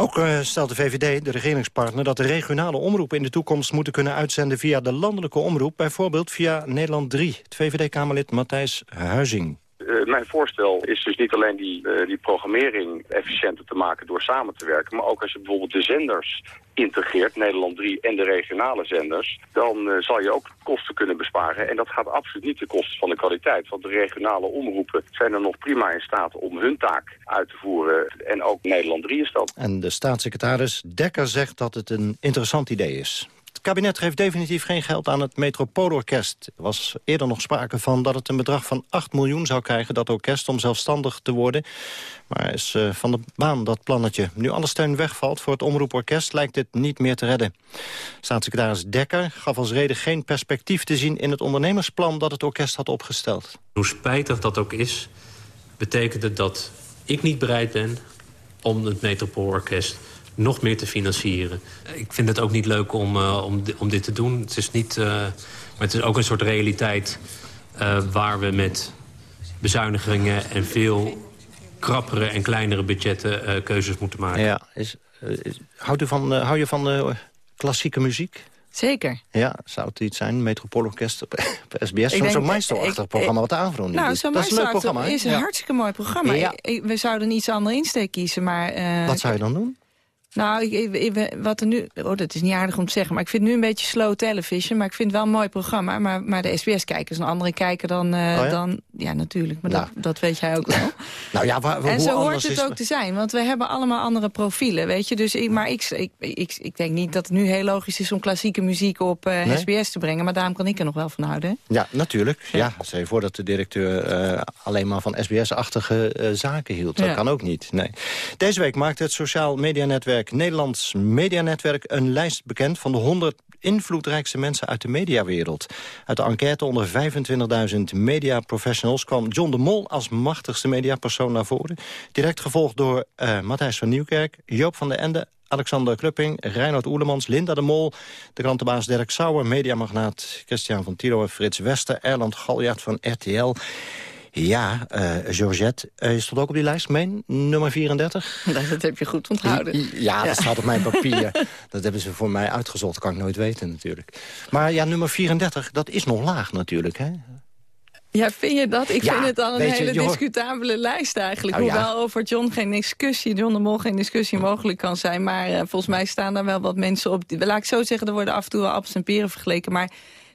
Ook eh, stelt de VVD, de regeringspartner, dat de regionale omroepen in de toekomst moeten kunnen uitzenden via de landelijke omroep, bijvoorbeeld via Nederland 3. Het VVD-Kamerlid Matthijs Huizing. Eh, mijn voorstel is dus niet alleen die, eh, die programmering efficiënter te maken door samen te werken, maar ook als je bijvoorbeeld de zenders integreert, Nederland 3 en de regionale zenders, dan eh, zal je ook kosten kunnen besparen. En dat gaat absoluut niet ten koste van de kwaliteit, want de regionale omroepen zijn er nog prima in staat om hun taak uit te voeren. En ook Nederland 3 is dat. En de staatssecretaris Dekker zegt dat het een interessant idee is. Het kabinet geeft definitief geen geld aan het Metropoolorkest. Er was eerder nog sprake van dat het een bedrag van 8 miljoen zou krijgen... dat orkest om zelfstandig te worden. Maar is eh, van de baan dat plannetje. Nu alle steun wegvalt voor het omroeporkest... lijkt dit niet meer te redden. Staatssecretaris Dekker gaf als reden geen perspectief te zien... in het ondernemersplan dat het orkest had opgesteld. Hoe spijtig dat ook is, betekent het dat ik niet bereid ben om het Metropoolorkest nog meer te financieren. Ik vind het ook niet leuk om, uh, om, om dit te doen. Het is, niet, uh, maar het is ook een soort realiteit uh, waar we met bezuinigingen en veel krappere en kleinere budgetten keuzes moeten maken. Ja, is, is, houdt u van, hou je van klassieke muziek? Zeker. Ja, zou het iets zijn, Metropoolorkest op, op SBS? Zo'n zo maestro-achtig programma wat de Avro nu Nou, zo'n Dat is een leuk programma. is een ja. hartstikke mooi programma. Ja. We zouden iets andere insteek kiezen, maar... Uh, wat zou je dan doen? Nou, ik, ik, wat er nu... Oh, dat is niet aardig om te zeggen, maar ik vind het nu een beetje slow television. Maar ik vind het wel een mooi programma. Maar, maar de SBS-kijkers een andere kijker dan... Uh, oh ja? dan ja, natuurlijk, maar nou. dat, dat weet jij ook wel. nou ja, waar, en zo hoort het ook te zijn, want we hebben allemaal andere profielen, weet je. Dus ik, maar ik, ik, ik, ik denk niet dat het nu heel logisch is om klassieke muziek op uh, nee? SBS te brengen. Maar daarom kan ik er nog wel van houden. Hè? Ja, natuurlijk. Ja, ja stel je voor dat de directeur uh, alleen maar van SBS-achtige zaken hield. Dat kan ook niet, nee. Deze week maakte het sociaal medianetwerk Nederlands Medianetwerk een lijst bekend van de 100 invloedrijkste mensen uit de mediawereld. Uit de enquête onder 25.000 mediaprofessionals kwam John de Mol als machtigste mediapersoon naar voren. Direct gevolgd door uh, Matthijs van Nieuwkerk, Joop van der Ende, Alexander Klupping, Reinhard Oelemans, Linda de Mol... de krantenbaas Dirk Sauer, mediamagnaat Christian van Tilo en Frits Wester... Erland Galjaard van RTL... Ja, uh, Georgette, uh, je stond ook op die lijst, meen, nummer 34? Dat heb je goed onthouden. Ja, ja dat staat op mijn papier. dat hebben ze voor mij uitgezocht, kan ik nooit weten natuurlijk. Maar ja, nummer 34, dat is nog laag natuurlijk, hè? Ja, vind je dat? Ik Ja, vind het al een hele je discutabele lijst eigenlijk. Nou ja. Hoewel over John geen discussie, John de Mol geen discussie mogelijk kan zijn. Maar eh, volgens mij staan daar wel wat mensen op. Laat ik zo zeggen, er worden af en toe wel appels en peren vergeleken. Maar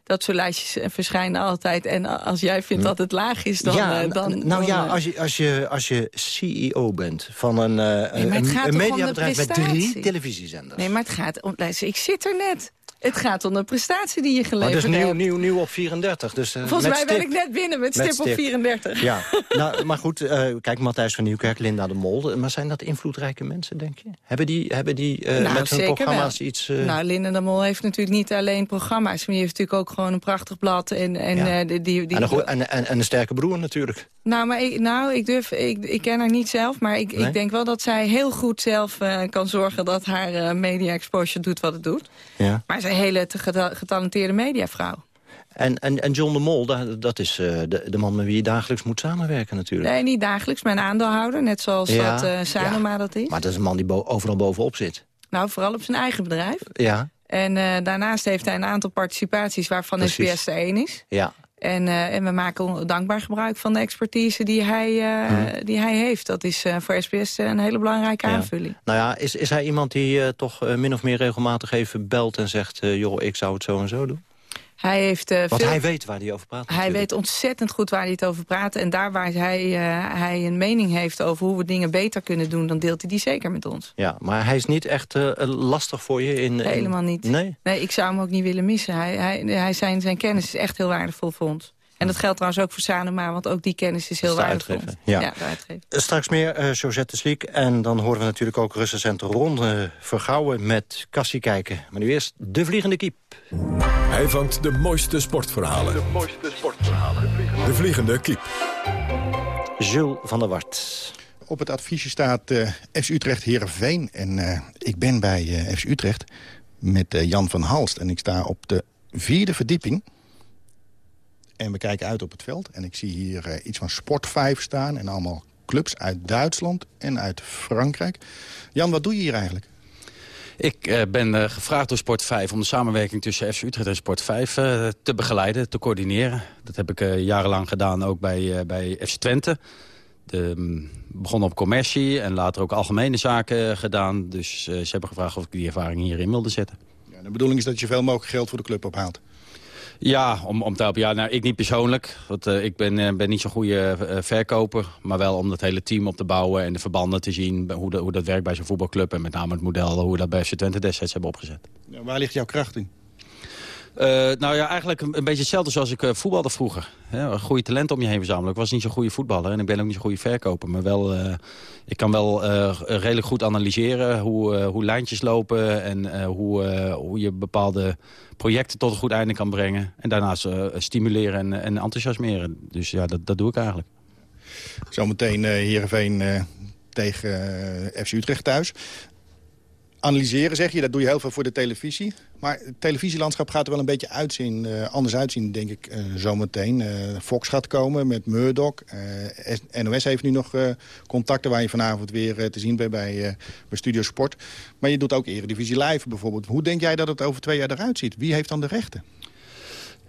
dat soort lijstjes eh, verschijnen altijd. En als jij vindt dat het laag is, dan... ja, eh, dan nou dan, ja, eh, als je, als, je, als je CEO bent van een, eh, Nee, een, een mediabedrijf met drie televisiezenders. Nee, maar het gaat om... Ik zit er net. Het gaat om de prestatie die je geleverd dat is nieuw, hebt. nieuw, nieuw op 34. Dus, eh, Volgens mij ben stip. ik net binnen met Met stip op stip. 34. Ja, nou, maar goed, eh, kijk, Matthijs van Nieuwkerk, Linda de Mol. eh, Maar zijn dat invloedrijke mensen, denk je? Hebben die, hebben die Nou, met hun programma's wel. iets... Nou, Linda de Mol heeft natuurlijk niet alleen programma's... maar die heeft natuurlijk ook gewoon een prachtig blad. En, en, Ja. die, die, die- en, een en, en, en een sterke broer natuurlijk. Nou, maar ik, nou, ik, durf, ik, ik ken haar niet zelf, maar ik, Nee? ik denk wel dat zij heel goed zelf kan zorgen... dat haar media exposure doet wat het doet. Ja. Maar een hele te geta- getalenteerde mediavrouw. En, en, en John de Mol, dat, is eh, de, de man met wie je dagelijks moet samenwerken natuurlijk. Nee, niet dagelijks, maar een aandeelhouder. Net zoals Ja, dat eh Sanoma dat is. Maar dat is een man die bo- overal bovenop zit. Nou, vooral op zijn eigen bedrijf. Ja, En eh, daarnaast heeft hij een aantal participaties waarvan Precies. SBS één is. ja. En, eh, en we maken dankbaar gebruik van de expertise die hij, eh, Mhm. die hij heeft. Dat is eh, voor SBS een hele belangrijke Ja. aanvulling. Nou ja, is, is hij iemand die toch min of meer regelmatig even belt en zegt... joh, ik zou het zo en zo doen? Hij, heeft, eh, Want veel- hij weet waar hij over praat. hij weet ontzettend goed waar hij het over praat. En daar waar hij, eh, hij een mening heeft over hoe we dingen beter kunnen doen... dan deelt hij die zeker met ons. Ja, maar hij is niet echt eh, lastig voor je in... in- Helemaal niet. Nee? Nee, ik zou hem ook niet willen missen. Hij, hij, hij zijn, zijn kennis is echt heel waardevol voor ons. En dat geldt trouwens ook voor Sanoma, want ook die kennis is heel waardevol. ja. Eh, Straks meer eh Josette Sliek. En dan horen we natuurlijk ook recensent Ron eh, Vergouwen met Cassie kijken. Maar nu eerst de vliegende kiep. Hij vangt de mooiste sportverhalen. De mooiste sportverhalen. De vliegende kiep. Jules van der Wart. Op het adviesje staat eh FC Utrecht Heerenveen. En eh, ik ben bij eh, FC Utrecht met eh, Jan van Halst. En ik sta op de vierde verdieping. En we kijken uit op het veld. En ik zie hier eh, iets van Sport 5 staan. En allemaal clubs uit Duitsland en uit Frankrijk. Jan, wat doe je hier eigenlijk? Ik eh, ben eh, gevraagd door Sport 5 om de samenwerking tussen FC Utrecht en Sport 5 eh, te begeleiden, te coördineren. Dat heb ik jarenlang gedaan, ook bij, bij FC Twente. De, mm, begon op commercie en later ook algemene zaken gedaan. Dus ze hebben gevraagd of ik die ervaring hierin wilde zetten. Ja, de bedoeling is dat je veel mogelijk geld voor de club ophaalt. Ja, om, om te helpen. Ja, nou, ik niet persoonlijk. Want eh, ik ben, eh, ben niet zo'n goede eh, verkoper. Maar wel om dat hele team op te bouwen en de verbanden te zien. Hoe, hoe dat werkt bij zo'n voetbalclub. En met name het model hoe we dat bij FC Twente destijds hebben opgezet. Waar ligt jouw kracht in? Eh, nou ja, eigenlijk een, beetje hetzelfde zoals ik eh, voetbalde vroeger. Een goede talent om je heen verzamelen. Ik was niet zo'n goede voetballer en ik ben ook niet zo'n goede verkoper. Maar wel, eh, ik kan wel redelijk goed analyseren hoe, hoe lijntjes lopen... en hoe, hoe je bepaalde projecten tot een goed einde kan brengen. En daarnaast stimuleren en, en enthousiasmeren. Dus ja, dat, dat doe ik eigenlijk. Zometeen Heerenveen tegen FC Utrecht thuis. Analyseren zeg je, dat doe je heel veel voor de televisie. Maar het televisielandschap gaat er wel een beetje uitzien, eh, anders uitzien, denk ik, eh, zometeen. Eh, Fox gaat komen met Murdoch. NOS heeft nu nog contacten waar je vanavond weer te zien bent bij, bij Studio Sport. Maar je doet ook Eredivisie Live bijvoorbeeld. Hoe denk jij dat het over twee jaar eruit ziet? Wie heeft dan de rechten?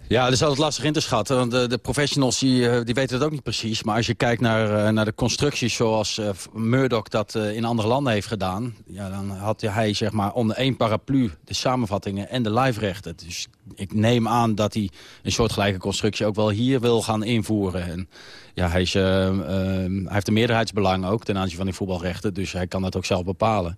Ja, dat is altijd lastig in te schatten. Want de, de professionals die, eh, die weten dat ook niet precies. Maar als je kijkt naar, eh, naar de constructies zoals eh, Murdoch dat in andere landen heeft gedaan... Ja, dan had hij zeg maar, onder één paraplu de samenvattingen en de live-rechten. Dus ik neem aan dat hij een soortgelijke constructie ook wel hier wil gaan invoeren. En ja, hij, is, hij heeft een meerderheidsbelang ook ten aanzien van die voetbalrechten. Dus hij kan dat ook zelf bepalen.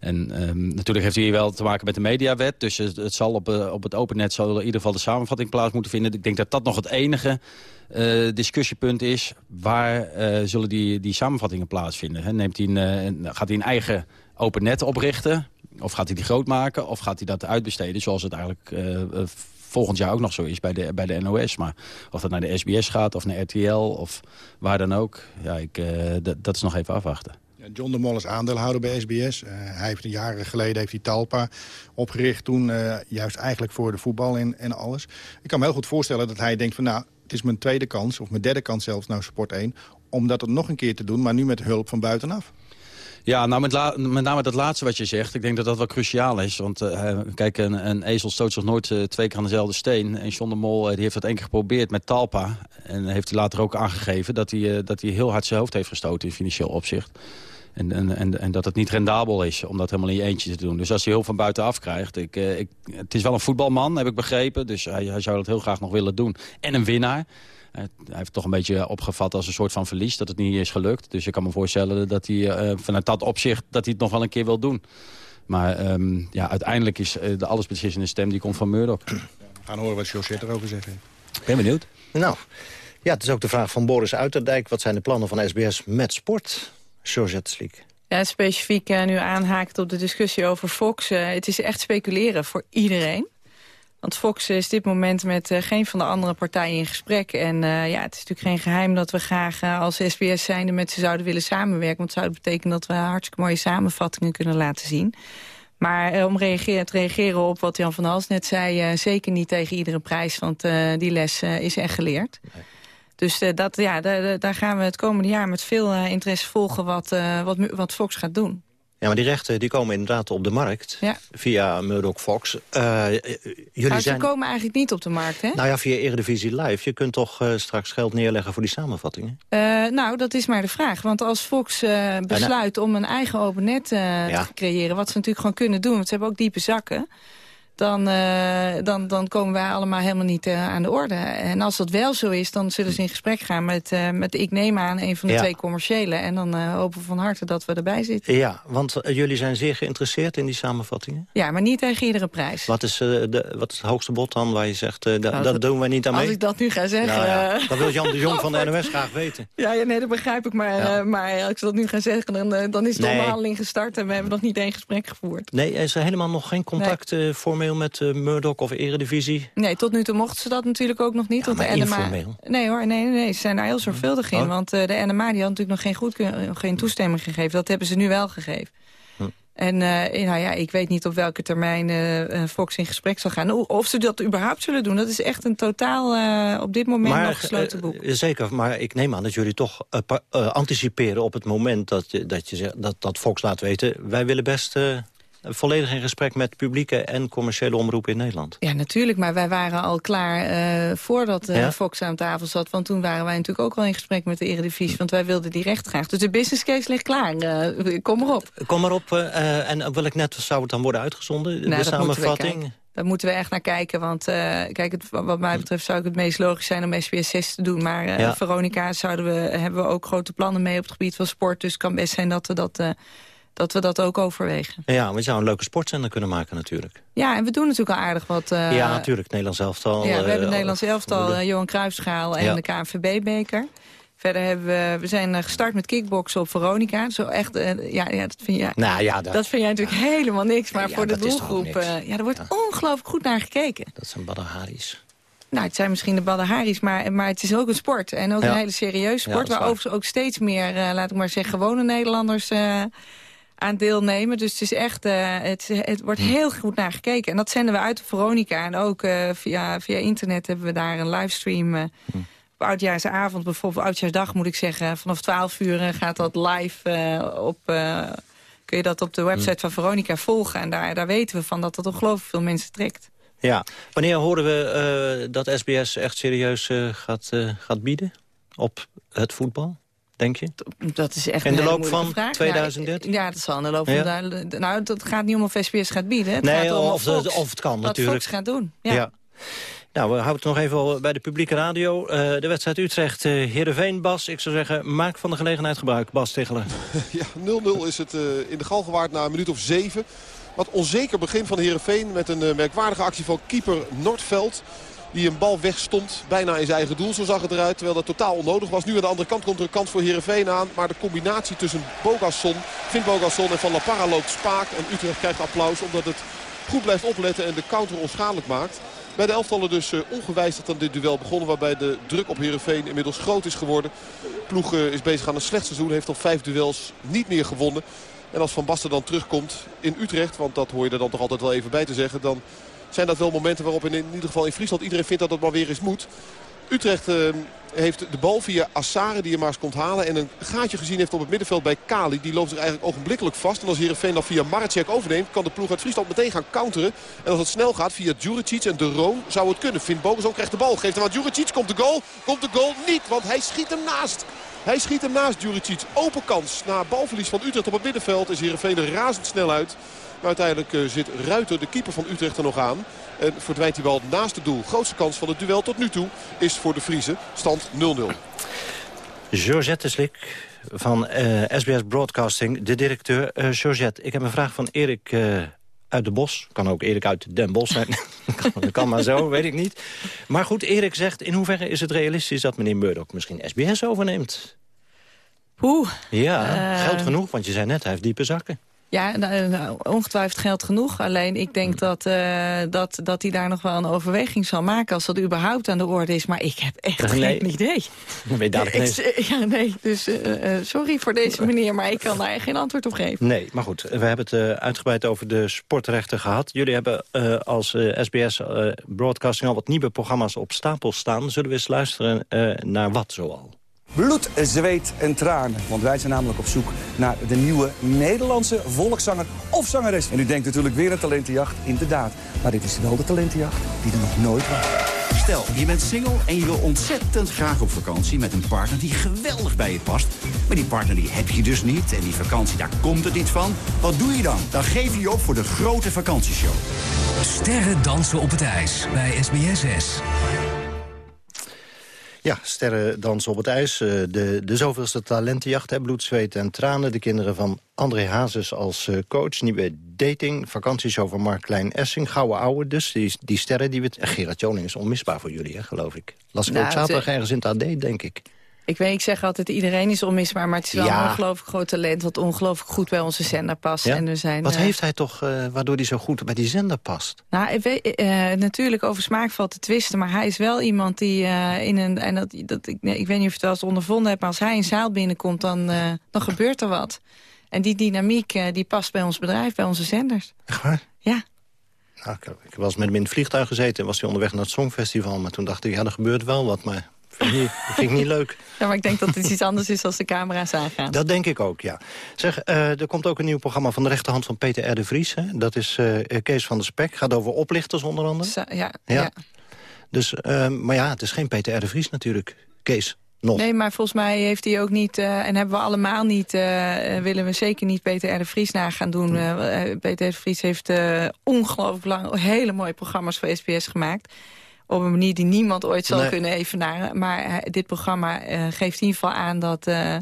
En ehm, natuurlijk heeft hij hier wel te maken met de mediawet. Dus het, zal op, eh, op het open net zal in ieder geval de samenvatting plaats moeten vinden. Ik denk dat dat nog het enige eh, discussiepunt is. Waar eh, zullen die, die samenvattingen plaatsvinden? Hè? Neemt hij een, gaat hij een eigen open net oprichten? Of gaat hij die groot maken? Of gaat hij dat uitbesteden zoals het eigenlijk... volgend jaar ook nog zo is bij de, bij de NOS. Maar of dat naar de SBS gaat of naar RTL of waar dan ook... Ja, ik, dat is nog even afwachten. John de Mol is aandeelhouder bij SBS. Eh, hij heeft een jaren geleden heeft hij Talpa opgericht. Toen eh, juist eigenlijk voor de voetbal en, en alles. Ik kan me heel goed voorstellen dat hij denkt van... nou, het is mijn tweede kans, of mijn derde kans zelfs, nou Sport 1... om dat nog een keer te doen, maar nu met hulp van buitenaf. Ja, nou met, met name dat laatste wat je zegt. Ik denk dat dat wel cruciaal is. Want eh, kijk, een, een ezel stoot zich nooit twee keer aan dezelfde steen. En John de Mol die heeft dat één keer geprobeerd met Talpa. En heeft hij later ook aangegeven dat hij, dat hij heel hard zijn hoofd heeft gestoten in financieel opzicht. En, en, en, en dat het niet rendabel is om dat helemaal in je eentje te doen. Dus als hij hulp van buitenaf krijgt... Ik, eh, ik, het is wel een voetbalman, heb ik begrepen. Dus hij, hij zou dat heel graag nog willen doen. En een winnaar. Hij heeft het toch een beetje opgevat als een soort van verlies... dat het niet is gelukt. Dus ik kan me voorstellen dat hij eh, vanuit dat opzicht... dat hij het nog wel een keer wil doen. Maar ehm, ja, uiteindelijk is eh, de allesbeslissende stem... die komt van Murdoch. We gaan horen wat Josette erover zegt. Ben benieuwd. Nou, ja, het is ook de vraag van Boris Uiterdijk. Wat zijn de plannen van SBS met sport? Georgette Sliek. Ja, specifiek eh, nu aanhaakt op de discussie over Fox. eh, het is echt speculeren voor iedereen. Want Fox is dit moment met eh, geen van de andere partijen in gesprek. En ja, het is natuurlijk geen geheim dat we graag als SBS zijnde met ze zouden willen samenwerken. Want het zou betekenen dat we hartstikke mooie samenvattingen kunnen laten zien. Maar om reageer, te reageren op wat Jan van Hals net zei... zeker niet tegen iedere prijs, want die les is echt geleerd. Dus eh, dat, ja, daar, gaan we het komende jaar met veel eh, interesse volgen... Wat, eh, wat, wat Fox gaat doen. Ja, maar die rechten die komen inderdaad op de markt. Ja. Via Murdoch Fox. Jullie Maar ze zijn... komen eigenlijk niet op de markt, hè? Nou ja, via Eredivisie Live. Je kunt toch straks geld neerleggen voor die samenvattingen? Nou, dat is maar de vraag. Want als Fox eh, besluit om een eigen open net Ja. te creëren... wat ze natuurlijk gewoon kunnen doen, want ze hebben ook diepe zakken... Dan, eh, dan, dan komen wij allemaal helemaal niet eh, aan de orde. En als dat wel zo is, dan zullen ze in gesprek gaan met, eh, met ik neem aan, een van de Ja. twee commerciële. En dan hopen we van harte dat we erbij zitten. Ja, want jullie zijn zeer geïnteresseerd in die samenvattingen. Ja, maar niet tegen iedere prijs. Wat is, de, wat is het hoogste bod dan waar je zegt, da- Nou, dat dat- doen wij niet aan Als mee? ik dat nu ga zeggen... Nou ja, dat wil Jan de Jong van de NOS graag weten. Ja, ja, nee, dat begrijp ik. Maar, Ja. maar als ik dat nu ga zeggen, dan, dan is de Nee. onderhandeling gestart... en we hebben nog niet één gesprek gevoerd. Nee, is er helemaal nog geen contact eh, formeel met eh, Murdoch of Eredivisie? Nee, tot nu toe mochten ze dat natuurlijk ook nog niet. want maar de NMA, informeel. Nee hoor, nee, nee, nee, ze zijn daar heel zorgvuldig in. Oh. Want eh, de NMA die had natuurlijk nog geen, goedkeur, geen toestemming gegeven. Dat hebben ze nu wel gegeven. Hm. En eh, nou ja, ik weet niet op welke termijn eh, eh, Fox in gesprek zal gaan. O- Of ze dat überhaupt zullen doen. Dat is echt een totaal eh, op dit moment nog gesloten eh, boek. eh, zeker, maar ik neem aan dat jullie toch eh, eh, anticiperen op het moment dat, dat, je dat, dat Fox laat weten... wij willen best eh, volledig in gesprek met publieke en commerciële omroepen in Nederland. Ja, natuurlijk, maar wij waren al klaar eh, voordat eh, Ja? Fox aan tafel zat. Want toen waren wij natuurlijk ook al in gesprek met de Eredivisie. Want wij wilden die recht graag. Dus de business case ligt klaar. Eh, kom maar op. Kom maar op, en op welk net zou het dan worden uitgezonden, de Nou, we samenvatting? Daar moeten we echt naar kijken. Want kijk, het, wat mij betreft zou ik het meest logisch zijn om SBS 6 te doen. Maar Ja. Veronica zouden we, hebben we ook grote plannen mee op het gebied van sport. Dus het kan best zijn dat we dat, dat, we dat ook overwegen. Ja, je zou een leuke sportzender kunnen maken natuurlijk. Ja, en we doen natuurlijk al aardig wat. eh, ja, natuurlijk, Nederlands elftal. Ja, we eh, hebben het Nederlands elftal, eh, Johan Cruijffschaal en Ja. de KNVB-beker. Verder hebben we, we zijn eh, gestart met kickboksen op Veronica. Zo echt, eh, ja, ja, dat vind je, Nou ja, dat, dat vind jij natuurlijk helemaal niks. Maar Ja, voor de doelgroep, eh, ja, er wordt ongelooflijk goed naar gekeken. dat zijn Badr-Haris. Nou, het zijn misschien de Badahari's, maar, maar het is ook een sport. En ook een hele serieuze sport, waar overigens ook steeds meer, eh, laat ik maar zeggen, gewone Nederlanders eh, aan deelnemen. Dus het is echt, eh, het, het wordt heel goed naar gekeken. En dat zenden we uit op Veronica. En ook eh, via, via internet hebben we daar een livestream... eh, op Oudjaarsavond, bijvoorbeeld Oudjaarsdag moet ik zeggen. Vanaf 12 uur gaat dat live op... kun je dat op de website van Veronica volgen. En daar, daar weten we van dat dat ongelooflijk veel mensen trekt. Ja, wanneer horen we dat SBS echt serieus gaat, gaat bieden op het voetbal, denk je? Dat is echt In de loop van vraag. 2013? Ja, ja, dat zal in de loop Ja. van... de- Nou, dat gaat niet om of SBS gaat bieden. Het Nee, gaat om of Fox, of het kan wat natuurlijk. Fox gaat doen. Ja. Ja. Nou, we houden het nog even bij de publieke radio. Eh, de wedstrijd Utrecht, eh Heerenveen, Bas. Ik zou zeggen, maak van de gelegenheid gebruik. Bas Tichelen. Ja, 0-0 is het eh, in de Galgenwaard na een minuut of zeven. Wat onzeker begin van Heerenveen met een merkwaardige actie van keeper Noordveld. Die een bal wegstond, bijna in zijn eigen doel, zo zag het eruit. Terwijl dat totaal onnodig was. Nu aan de andere kant komt er een kans voor Heerenveen aan. Maar de combinatie tussen Bogasson, Finn Bogasson en Van La Parra loopt spaak. En Utrecht krijgt applaus omdat het goed blijft opletten en de counter onschadelijk maakt. Bij de elftallen dus eh, ongewijzigd aan dit duel begonnen. Waarbij de druk op Heerenveen inmiddels groot is geworden. De ploeg eh, is bezig aan een slecht seizoen. Heeft al vijf duels niet meer gewonnen. En als Van Basten dan terugkomt in Utrecht. Want dat hoor je er dan toch altijd wel even bij te zeggen. Dan zijn dat wel momenten waarop in, in ieder geval in Friesland iedereen vindt dat het maar weer eens moet. Utrecht eh, heeft de bal via Assare die je maar eens komt halen. En een gaatje gezien heeft op het middenveld bij Kali. Die loopt zich eigenlijk ogenblikkelijk vast. En als Heerenveen dan via Maracek overneemt... kan de ploeg uit Friesland meteen gaan counteren. En als het snel gaat via Djuricic en De Roon zou het kunnen. Finn Bogason krijgt de bal. Geeft hem aan Djuricic. Komt de goal. Komt de goal niet. Want hij schiet hem naast. Hij schiet hem naast Djuricic. Open kans. Na balverlies van Utrecht op het middenveld is Heerenveen er razendsnel uit. Maar uiteindelijk eh, zit Ruiter, de keeper van Utrecht, er nog aan. En verdwijnt die bal naast het doel. Grootste kans van het duel tot nu toe is voor de Friese. Stand 0-0. Georgette Slik van SBS eh, Broadcasting, de directeur. Uh, Georgette, ik heb een vraag van Erik uit de Bos. Kan ook Erik uit Den Bos zijn. dat kan maar zo, weet ik niet. Maar goed, Erik zegt, in hoeverre is het realistisch... dat meneer Murdoch misschien SBS overneemt? Oeh. Ja, geld genoeg, want je zei net, hij heeft diepe zakken. Ja, nou, nou, ongetwijfeld geld genoeg. Alleen ik denk dat, uh, dat, dat hij daar nog wel een overweging zal maken... als dat überhaupt aan de orde is. Maar ik heb echt geen idee. Je ik, Ja, nee. Dus uh, sorry voor deze meneer, maar ik kan daar geen antwoord op geven. Nee, maar goed. We hebben het uitgebreid over de sportrechten gehad. Jullie hebben als SBS Broadcasting al wat nieuwe programma's op stapel staan. Zullen we eens luisteren naar wat zoal? Bloed, zweet en tranen. Want wij zijn namelijk op zoek naar de nieuwe Nederlandse volkszanger of zangeres. En u denkt natuurlijk weer een talentenjacht. Inderdaad. Maar dit is wel de talentenjacht die er nog nooit was. Stel, je bent single en je wil ontzettend graag op vakantie... met een partner die geweldig bij je past. Maar die partner die heb je dus niet. En die vakantie, daar komt het niet van. Wat doe je dan? Dan geef je je op voor de grote vakantieshow. Sterren dansen op het ijs bij SBSS. Ja, sterren dansen op het ijs. Eh, de, de zoveelste talentenjacht, hè, bloed, zweet en tranen. De kinderen van André Hazes als uh, coach. Nieuwe dating, vakantieshow van Mark Klein-Essing. Gouden ouwe dus, die, die sterren die we... Gerard Joning is onmisbaar voor jullie, hè, geloof ik. Las ik nou, ook zaterdag ergens in het AD, denk ik. Ik weet, ik zeg altijd, iedereen is onmisbaar, maar het is wel een ongelooflijk groot talent... wat ongelooflijk goed bij onze zender past. En we zijn, wat eh, heeft hij toch, uh, waardoor hij zo goed bij die zender past? Nou, ik weet, uh, natuurlijk over smaak valt te twisten... maar hij is wel iemand die in een... en dat, dat, ik, ik weet niet of je het wel eens ondervonden hebt... maar als hij een zaal binnenkomt, dan, dan gebeurt er wat. En die dynamiek, die past bij ons bedrijf, bij onze zenders. Echt waar? Ja. Nou, ik, ik was met hem in het vliegtuig gezeten en was hij onderweg naar het Songfestival. Maar toen dacht ik, ja, er gebeurt wel wat, maar dat vind ik niet leuk. Ja, maar ik denk dat het iets anders is als de camera's aangaan. Dat denk ik ook, ja. Zeg, uh, er komt ook een nieuw programma van de rechterhand van Peter R. de Vries. Hè? Dat is uh, Kees van der Spek. Gaat over oplichters onder andere. ja, ja, ja. Dus, uh, maar ja, het is geen Peter R. de Vries natuurlijk. Kees. Nog. Nee, maar volgens mij heeft hij ook niet, uh, en hebben we allemaal niet, uh, willen we zeker niet Peter R. de Vries na gaan doen. Uh, Peter R. de Vries heeft ongelooflijk lang hele mooie programma's voor SBS gemaakt op een manier die niemand ooit zal kunnen evenaren. Maar dit programma uh, geeft in ieder geval aan dat... Uh,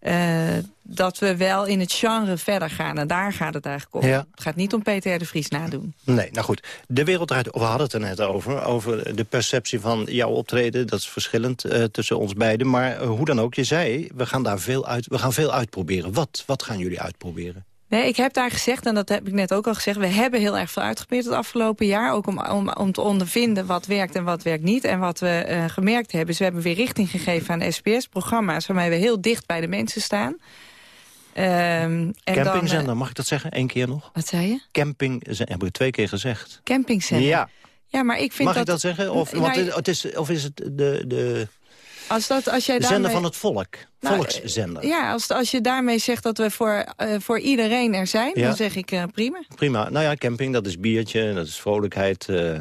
uh, dat we wel in het genre verder gaan. En daar gaat het eigenlijk om. Het gaat niet om Peter de Vries nadoen. Nee, nou goed. De wereld draait... We hadden het er net over. Over de perceptie van jouw optreden. Dat is verschillend uh, tussen ons beiden. Maar hoe dan ook, je zei... We gaan daar veel, uit, we gaan veel uitproberen. Wat, wat gaan jullie uitproberen? Nee, ik heb daar gezegd, en dat heb ik net ook al gezegd... we hebben heel erg veel uitgeprobeerd het afgelopen jaar. Ook om, om, om te ondervinden wat werkt en wat werkt niet. En wat we uh, gemerkt hebben, is we hebben weer richting gegeven aan SBS-programma's... waarmee we heel dicht bij de mensen staan. Um, Campingzender, dan, uh, mag ik dat zeggen? Eén keer nog? Wat zei je? Campingzender, heb ik twee keer gezegd. Campingzender? Ja. Ja, maar ik vind mag dat... ik dat zeggen? Of, nou, want het is, of is het de... de als dat, als jij de daarmee... zender van het volk. Nou, Volkszender. Ja, als, als je daarmee zegt dat we voor, uh, voor iedereen er zijn, ja. dan zeg ik uh, prima. Prima. Nou ja, camping, dat is biertje, dat is vrolijkheid. Uh,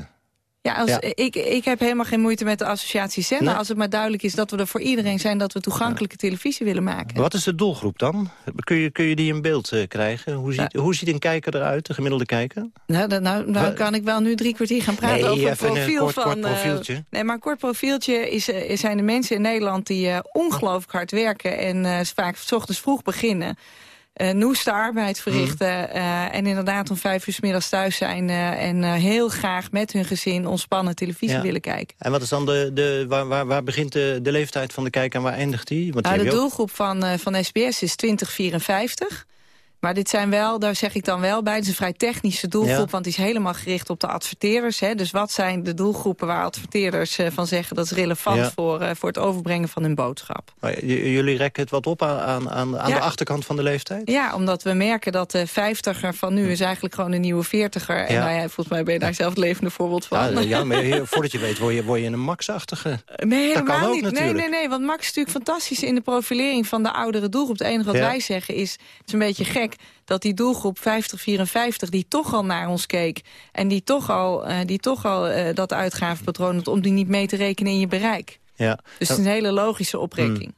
ja, als, ja. Ik, ik heb helemaal geen moeite met de associatie zender. Nee. Als het maar duidelijk is dat we er voor iedereen zijn... dat we toegankelijke televisie willen maken. Wat is de doelgroep dan? Kun je, kun je die in beeld uh, krijgen? Hoe ziet, hoe ziet een kijker eruit, de gemiddelde kijker? Nou, dan, nou, nou kan ik wel nu drie kwartier gaan praten nee, over een profiel kort, van... Kort profieltje. Uh, nee, maar een kort profieltje is, uh, zijn de mensen in Nederland... die ongelooflijk hard werken en vaak s ochtends vroeg beginnen uh, noeste arbeid verrichten. Mm. Uh, en inderdaad om vijf uur s middags thuis zijn. Uh, en heel graag met hun gezin ontspannen televisie ja. willen kijken. En wat is dan de, de, waar, waar, waar begint de, de leeftijd van de kijker en waar eindigt die? Want nou, de doelgroep van, van SBS is 2054. Maar dit zijn wel, daar zeg ik dan wel bij, het is een vrij technische doelgroep... Ja. want die is helemaal gericht op de adverteerders. Hè. Dus wat zijn de doelgroepen waar adverteerders eh, van zeggen... dat is relevant Ja. voor, eh, voor het overbrengen van hun boodschap. Maar jullie rekken het wat op aan, aan, aan Ja. de achterkant van de leeftijd? Ja, omdat we merken dat de vijftiger van nu is eigenlijk gewoon een nieuwe veertiger. En nou ja, volgens mij ben je daar zelf het levende voorbeeld van. Ja, maar voordat je weet word je, word je een maxachtige. Nee, dat helemaal kan ook niet. Nee, natuurlijk. nee, nee, want Max is natuurlijk fantastisch in de profilering van de oudere doelgroep. Het enige wat wij zeggen is, het is een beetje gek... dat die doelgroep 50-54, die toch al naar ons keek... en die toch al, eh, die toch al eh, dat uitgavenpatroon had... om die niet mee te rekenen in je bereik. Ja. Dus het is een hele logische oprekking.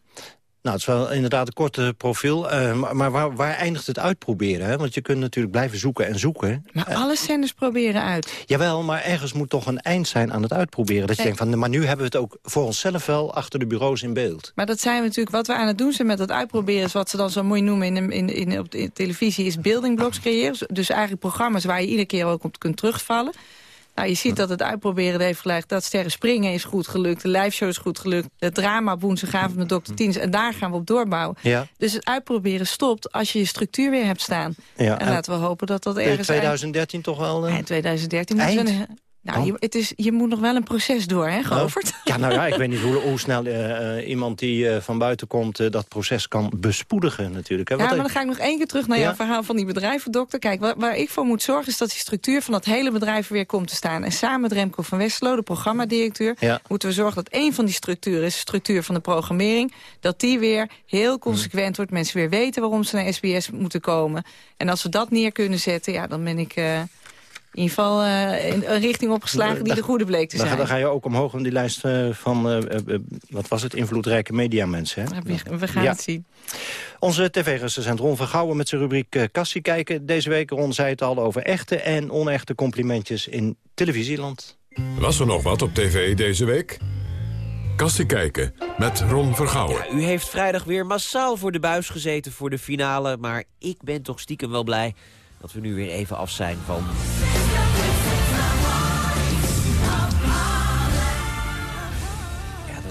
Nou, het is wel inderdaad een korte profiel. eh, maar waar, waar eindigt het uitproberen? Hè? Want je kunt natuurlijk blijven zoeken en zoeken. Maar alle zenders proberen uit. Jawel, maar ergens moet toch een eind zijn aan het uitproberen. Dat je Nee. denkt van, maar nu hebben we het ook voor onszelf wel achter de bureaus in beeld. Maar dat zijn we natuurlijk, wat we aan het doen zijn met dat uitproberen... is wat ze dan zo mooi noemen in, in, in, op de televisie... is building blocks creëren. Dus eigenlijk programma's waar je iedere keer ook op kunt terugvallen. Nou, je ziet dat het uitproberen heeft geleid. Dat Sterren Springen is goed gelukt. De liveshow is goed gelukt. Het drama op woensdagavond met Dr. Tiens. En daar gaan we op doorbouwen. Ja. Dus het uitproberen stopt als je je structuur weer hebt staan. Ja, en, en- laten we hopen dat dat In ergens... 2013 toch wel... eh, Eind 2013 moeten we Nou, Oh. je, het is, je moet nog wel een proces door, hè, Govert? Ja, nou ja, ik weet niet hoe, hoe snel eh, eh, iemand die eh, van buiten komt... dat proces kan bespoedigen natuurlijk. Hè? Ja, maar dan ga ik nog één keer terug naar Ja. jouw verhaal van die bedrijvendokter. Kijk, waar, waar ik voor moet zorgen is dat die structuur van dat hele bedrijf weer komt te staan. En samen met Remco van Westerlo, de programmadirecteur... Ja. moeten we zorgen dat één van die structuren is de structuur van de programmering. Dat die weer heel consequent wordt. Mensen weer weten waarom ze naar SBS moeten komen. En als we dat neer kunnen zetten, ja, dan ben ik... in ieder geval eh, een richting opgeslagen die de goede bleek te zijn. dan ga je ook omhoog in die lijst eh, van, eh, wat was het, invloedrijke mediamensen. Hè? We, gaan Ja. het zien. Onze tv-recensent Ron van Gouwen met zijn rubriek Kassie kijken. Deze week, Ron zei het al, over echte en onechte complimentjes in televisieland. Was er nog wat op tv deze week? Kassie kijken met Ron Vergouwen. U heeft vrijdag weer massaal voor de buis gezeten voor de finale. Maar ik ben toch stiekem wel blij dat we nu weer even af zijn van...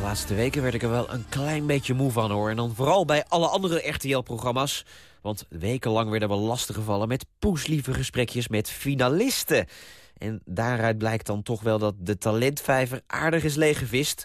laatste weken werd ik er wel een klein beetje moe van hoor. En dan vooral bij alle andere RTL-programma's. Want wekenlang werden we lastiggevallen met poeslieve gesprekjes met finalisten. En daaruit blijkt dan toch wel dat de talentvijver aardig is leeggevist.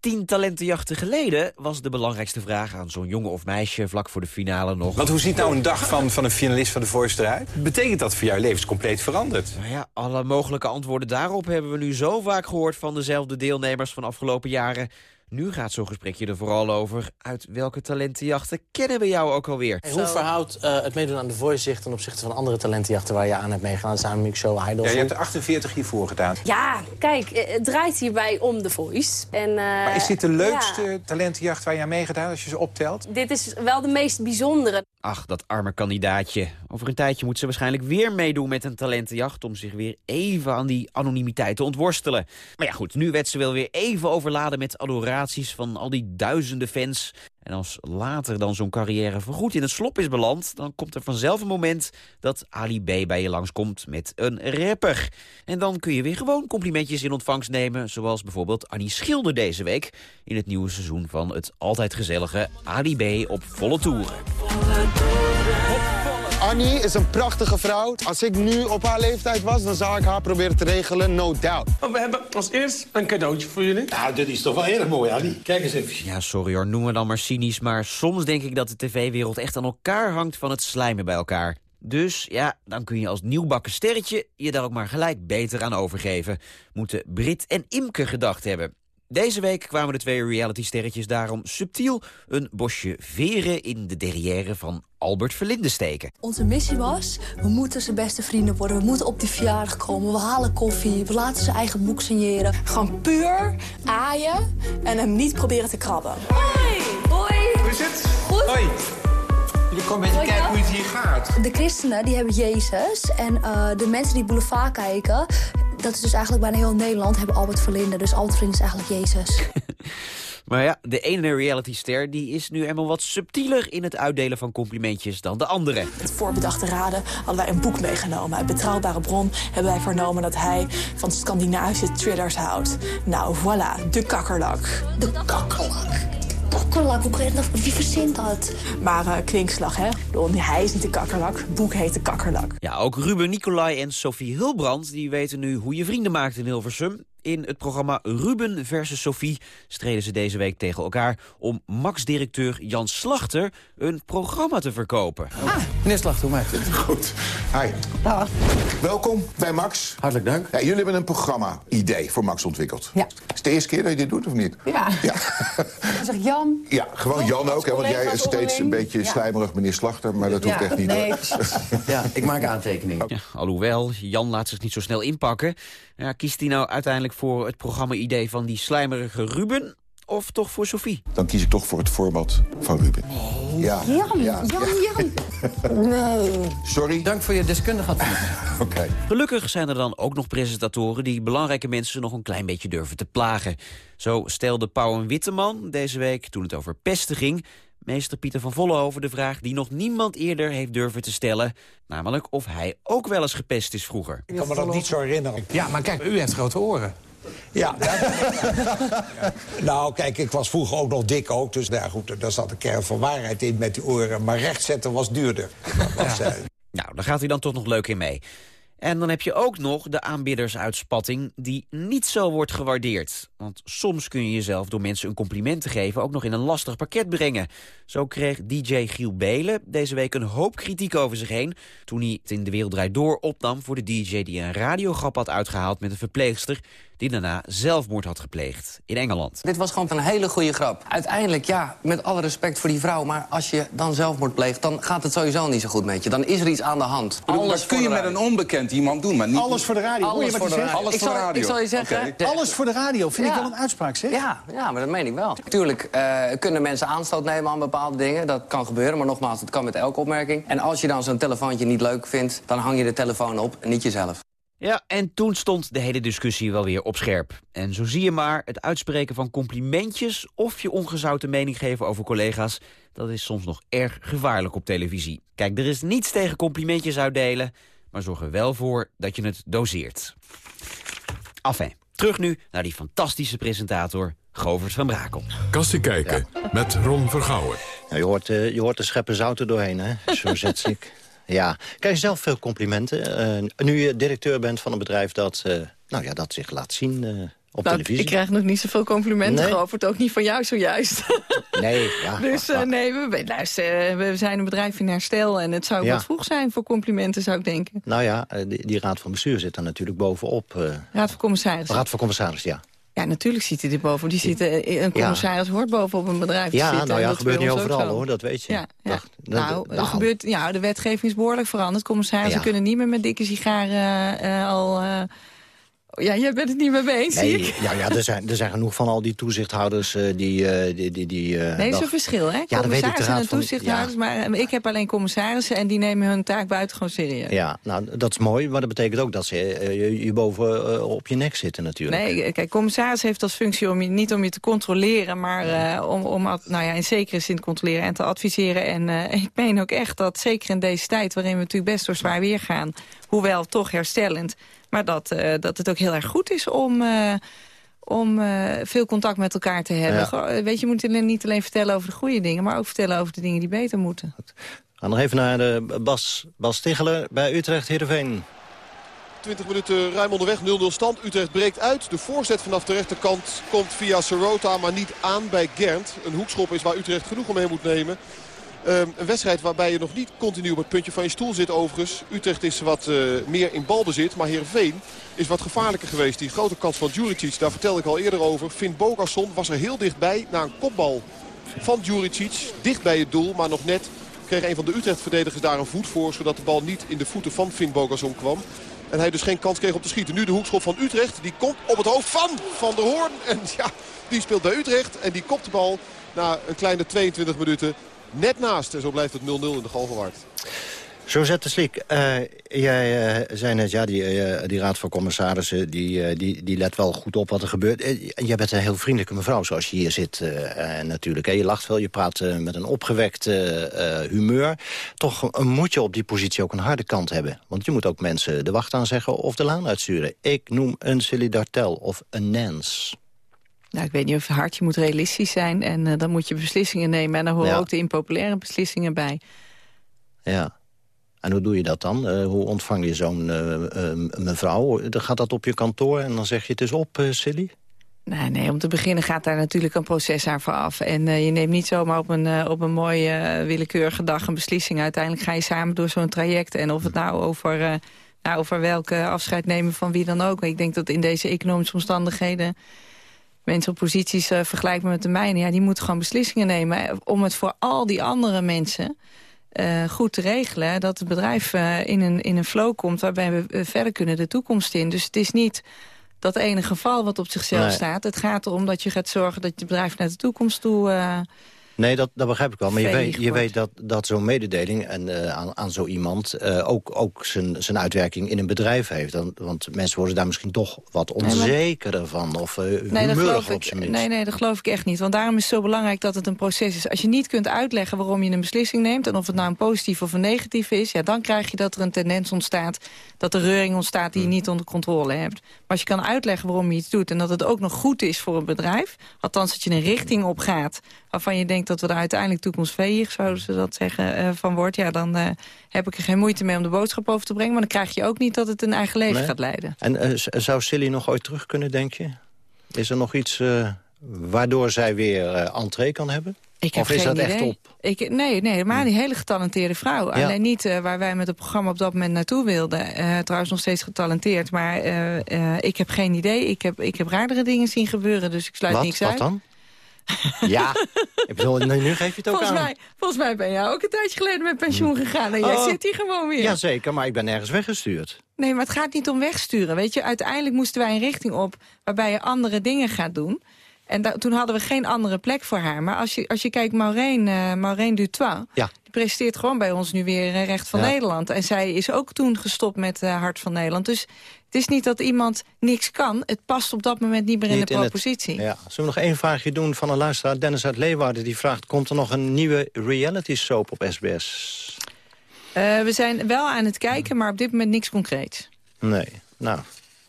Tien talentenjachten geleden was de belangrijkste vraag aan zo'n jongen of meisje vlak voor de finale nog. Want hoe ziet nou een dag van, van een finalist van de Voice eruit? Betekent dat voor jouw leven compleet veranderd? Nou ja, alle mogelijke antwoorden daarop hebben we nu zo vaak gehoord van dezelfde deelnemers van afgelopen jaren. Nu gaat zo'n gesprekje er vooral over uit welke talentenjachten kennen we jou ook alweer. Hey, hoe verhoudt eh, het meedoen aan de Voice zich ten opzichte van andere talentenjachten waar je aan hebt meegedaan? Samen Mix Show, Idol. Ja, je hebt er 48 hiervoor gedaan. Ja, kijk, eh, het draait hierbij om The Voice. En, eh, Maar is dit de leukste ja, talentenjacht waar je aan meegedaan als je ze optelt? dit is wel de meest bijzondere. Ach, dat arme kandidaatje. Over een tijdje moet ze waarschijnlijk weer meedoen met een talentenjacht... om zich weer even aan die anonimiteit te ontworstelen. Maar ja goed, nu werd ze wel weer even overladen met adoraties van al die duizenden fans. En als later dan zo'n carrière voorgoed in het slop is beland... dan komt er vanzelf een moment dat Ali B bij je langskomt met een rapper. En dan kun je weer gewoon complimentjes in ontvangst nemen... zoals bijvoorbeeld Annie Schilder deze week... in het nieuwe seizoen van het altijd gezellige Ali B op volle toeren. Annie is een prachtige vrouw. Als ik nu op haar leeftijd was, dan zou ik haar proberen te regelen, no doubt. We hebben als eerst een cadeautje voor jullie. Nou, dit is toch wel erg mooi, Annie. Kijk eens even. Ja, sorry hoor, noem me dan maar cynisch... maar soms denk ik dat de tv-wereld echt aan elkaar hangt van het slijmen bij elkaar. Dus ja, dan kun je als nieuwbakken sterretje je daar ook maar gelijk beter aan overgeven. Moeten Brit en Imke gedacht hebben. Deze week kwamen de twee reality-sterretjes daarom subtiel een bosje veren in de derrière van Albert Verlinde steken. Onze missie was, we moeten zijn beste vrienden worden. We moeten op die verjaardag komen. We halen koffie. We laten zijn eigen boek signeren. Gewoon puur aaien en hem niet proberen te krabben. Hoi! Hoi! Hoe is het? Goed? Hoi. Je komt een beetje Hoi, kijken hoe het hier gaat. De christenen die hebben Jezus. En eh, de mensen die Boulevard kijken... dat is dus eigenlijk bijna heel Nederland... hebben Albert Verlinde. Dus Albert Verlinde is eigenlijk Jezus. Maar ja, de ene realityster die is nu eenmaal wat subtieler in het uitdelen van complimentjes dan de andere. Met voorbedachte raden hadden wij een boek meegenomen. Uit betrouwbare bron hebben wij vernomen dat hij van Scandinavische thrillers houdt. Nou, voilà, de kakkerlak. De kakkerlak. Kakkerlak, hoe je dat... Wie verzint dat? Maar uh, kwinkslag, hè? Hij is niet de kakkerlak. Het boek heet de kakkerlak. Ja, ook Ruben Nicolai en Sophie Hulbrand die weten nu hoe je vrienden maakt in Hilversum. In het programma Ruben versus Sophie streden ze deze week tegen elkaar... om Max-directeur Jan Slachter een programma te verkopen. Ah, meneer Slachter, hoe maakt het? Goed. Hi. Dag. Welkom bij Max. Hartelijk dank. Ja, jullie hebben een programma-idee voor Max ontwikkeld. Ja. Is het de eerste keer dat je dit doet, of niet? Ja. Ja, Dan zeg Jan. ja gewoon Jan ook, hè, want jij is steeds een beetje slijmerig meneer Slachter... maar dat hoeft Ja, echt niet. nee. Ja, ik maak aantekeningen. Ja, alhoewel, Jan laat zich niet zo snel inpakken. Ja, kiest hij nou uiteindelijk voor het programma-idee van die slijmerige Ruben... of toch voor Sophie? Dan kies ik toch voor het format van Ruben. Ja. Jan, ja, Jan, ja. Jan. Nee. Sorry? Dank voor je deskundige advies. Oké. Gelukkig zijn er dan ook nog presentatoren die belangrijke mensen nog een klein beetje durven te plagen. Zo stelde Pauw en Witteman deze week, toen het over pesten ging, meester Pieter van Vollenhoven de vraag die nog niemand eerder heeft durven te stellen. Namelijk of hij ook wel eens gepest is vroeger. Ik kan me dat niet zo herinneren. Ja, maar kijk, u heeft grote oren. Ja. nou, kijk, ik was vroeger ook nog dik ook. Dus nou, goed, daar zat een kern van waarheid in met die oren. Maar rechtzetten was duurder. Dat was, eh, Nou, daar gaat hij dan toch nog leuk in mee. En dan heb je ook nog de aanbiddersuitspatting die niet zo wordt gewaardeerd. Want soms kun je jezelf door mensen een compliment te geven... ook nog in een lastig pakket brengen. Zo kreeg DJ Giel Belen deze week een hoop kritiek over zich heen... toen hij het in De Wereld Draait Door opnam voor de DJ... die een radiograp had uitgehaald met een verpleegster... die daarna zelfmoord had gepleegd in Engeland. Dit was gewoon een hele goede grap. Uiteindelijk, ja, met alle respect voor die vrouw... maar als je dan zelfmoord pleegt, dan gaat het sowieso niet zo goed met je. Dan is er iets aan de hand. Bedoel, Alles dat kun je met een radio. onbekend iemand doen, maar niet... Alles voor de radio. Alles voor de zegt? Alles voor de radio. ik zal je zeggen, Alles voor de radio, vind ik Ja. wel een uitspraak, zeg. Ja, ja, maar dat meen ik wel. Tuurlijk eh, kunnen mensen aanstoot nemen aan bepaalde dingen. Dat kan gebeuren, maar nogmaals, het kan met elke opmerking. En als je dan zo'n telefoontje niet leuk vindt... dan hang je de telefoon op en niet jezelf. Ja, en toen stond de hele discussie wel weer op scherp. En zo zie je maar, het uitspreken van complimentjes... of je ongezouten mening geven over collega's... dat is soms nog erg gevaarlijk op televisie. Kijk, er is niets tegen complimentjes uitdelen... maar zorg er wel voor dat je het doseert. Enfin, terug nu naar die fantastische presentator Govert van Brakel. Kastie kijken met Ron Vergouwen. Je, hoort, eh, je hoort de scheppen zout er doorheen, hè? Zo zet ik. Ja, krijg je zelf veel complimenten. Eh, nu je directeur bent van een bedrijf dat, eh, nou ja, dat zich laat zien eh, op Nou, televisie. ik krijg nog niet zoveel complimenten, Nee? Govert. Ook niet van jou zojuist. Nee, ja. dus eh, nee, we, luister, eh, we zijn een bedrijf in herstel. En het zou Ja. wat vroeg zijn voor complimenten, zou ik denken. Nou ja, eh, die, die raad van bestuur zit er natuurlijk bovenop. Raad van Commissarissen. raad van commissaris, ja. Ja, natuurlijk zit hij er boven. Die zitten, eh, een commissaris hoort bovenop een bedrijf te Ja, zitten. nou ja, dat gebeurt niet overal hoor, dat weet je. Ja, ja. Dacht- nou, nou, gebeurt, ja, de wetgeving is behoorlijk veranderd. Commissarissen Ja. kunnen niet meer met dikke sigaren al... ja, jij bent het niet meer mee eens, zie Nee, ik. ja, ja er, zijn, er zijn genoeg van al die toezichthouders eh, die... eh, die, die, die eh, Nee, verschil, hè? Ja, Commissarissen en van... toezichthouders, maar ik heb alleen commissarissen... en die nemen hun taak buitengewoon serieus. Ja, nou, dat is mooi, maar dat betekent ook dat ze je, je boven op je nek zitten natuurlijk. Nee, kijk, commissaris heeft als functie om je, niet om je te controleren... maar om, om nou ja, in zekere zin te controleren en te adviseren. En ik meen ook echt dat, zeker in deze tijd... waarin we natuurlijk best door zwaar weer gaan... hoewel toch herstellend... maar dat, eh, dat het ook heel erg goed is om... eh, om eh, veel contact met elkaar te hebben. Ja. Weet je, je moet niet alleen vertellen over de goede dingen... maar ook vertellen over de dingen die beter moeten. We gaan nog even naar de Bas, Bas Ticheler bij Utrecht Heerenveen. 20 minuten ruim onderweg, 0-0 stand. Utrecht breekt uit. De voorzet vanaf de rechterkant komt via Sorota, maar niet aan bij Gernt. Een hoekschop is waar Utrecht genoeg omheen moet nemen. Ehm, een wedstrijd waarbij je nog niet continu op het puntje van je stoel zit overigens. Utrecht is wat eh, meer in balbezit, maar Heerenveen is wat gevaarlijker geweest. Die grote kans van Djuricic, daar vertelde ik al eerder over. Finn Bogason was er heel dichtbij na een kopbal van Djuricic. Dicht bij het doel, maar nog net kreeg een van de Utrecht-verdedigers daar een voet voor... zodat de bal niet in de voeten van Finn Bogason kwam. En hij dus geen kans kreeg om te schieten. Nu de hoekschop van Utrecht. Die komt op het hoofd van Van der Hoorn. En ja, die speelt bij Utrecht. En die kopt de bal na een kleine 22 minuten net naast. En zo blijft het 0-0 in de Galgenwaard. Josette Sliek, eh, jij eh, zei net, ja, die, eh, die raad van commissarissen... Die, die, die let wel goed op wat er gebeurt. Jij bent een heel vriendelijke mevrouw zoals je hier zit natuurlijk. Je lacht wel, je praat met een opgewekt humeur. Toch moet je op die positie ook een harde kant hebben. Want je moet ook mensen de wacht aanzeggen of de laan uitsturen. Ik noem een Silly Dartel of een Nance. Nou, ik weet niet of je hard, je moet realistisch zijn. En uh, dan moet je beslissingen nemen. En daar horen Ja. ook de impopulaire beslissingen bij. Ja. En hoe doe je dat dan? Eh, hoe ontvang je zo'n eh, eh, mevrouw? Dan gaat dat op je kantoor en dan zeg je het is op, eh, Silly? Nee, nee, om te beginnen gaat daar natuurlijk een proces aan vooraf. En eh, je neemt niet zomaar op een, eh, op een mooie eh, willekeurige dag een beslissing. Uiteindelijk ga je samen door zo'n traject. En of het nou over, eh, nou over welke afscheid nemen van wie dan ook. Ik denk dat in deze economische omstandigheden... mensen op posities eh, vergelijkbaar met de mijne... Ja, die moeten gewoon beslissingen nemen eh, om het voor al die andere mensen... eh, goed te regelen, dat het bedrijf in, een, in een flow komt... waarbij we verder kunnen de toekomst in. Dus het is niet dat ene geval wat op zichzelf Nee. staat. Het gaat erom dat je gaat zorgen dat je bedrijf naar de toekomst toe... Nee, dat, dat begrijp ik wel. Maar je weet, je weet dat, dat zo'n mededeling en, eh, aan, aan zo iemand... eh, ook, ook zijn, zijn uitwerking in een bedrijf heeft. Dan, want mensen worden daar misschien toch wat onzekerder van. Of uh, Nee, op zijn minst. nee, nee, dat geloof ik echt niet. Want daarom is het zo belangrijk dat het een proces is. Als je niet kunt uitleggen waarom je een beslissing neemt... en of het nou een positief of een negatief is... Ja, dan krijg je dat er een tendens ontstaat... dat er reuring ontstaat die je niet onder controle hebt. Maar als je kan uitleggen waarom je iets doet... en dat het ook nog goed is voor een bedrijf... althans dat je een richting op gaat... waarvan je denkt dat we er uiteindelijk toekomstveeg, zouden ze dat zeggen, eh, van wordt... ja, dan eh, heb ik er geen moeite mee om de boodschap over te brengen... maar dan krijg je ook niet dat het een eigen leven Nee? gaat leiden. En eh, zou Silly nog ooit terug kunnen, denk je? Is er nog iets waardoor zij weer entree kan hebben? Ik of is dat idee. echt op? Ik, nee, nee, maar die hele getalenteerde vrouw. Ja. Alleen niet eh, waar wij met het programma op dat moment naartoe wilden. Eh, trouwens nog steeds getalenteerd. Maar eh, ik heb geen idee. Ik heb, ik heb raardere dingen zien gebeuren, dus ik sluit Wat? niks Wat uit. dan? ja, ik bedoel, nu, geef je het ook Volgens aan. mij, volgens mij ben jij ook een tijdje geleden met pensioen gegaan. En jij Oh. zit hier gewoon weer. Jazeker, maar ik ben nergens weggestuurd. Nee, maar het gaat niet om wegsturen. Weet je, uiteindelijk moesten wij een richting op waarbij je andere dingen gaat doen. En toen hadden we geen andere plek voor haar. Maar als je, als je kijkt, Maureen, eh Maureen Dutois... Ja. die presenteert gewoon bij ons nu weer eh, Recht van Ja. Nederland. En zij is ook toen gestopt met eh, Hart van Nederland. Dus het is niet dat iemand niks kan. Het past op dat moment niet meer in de in het- propositie. Ja. Zullen we nog één vraagje doen van een luisteraar? Dennis uit Leeuwarden die vraagt... komt er nog een nieuwe reality soap op SBS? We zijn wel aan het kijken, maar op dit moment niks concreets. Nee, nou...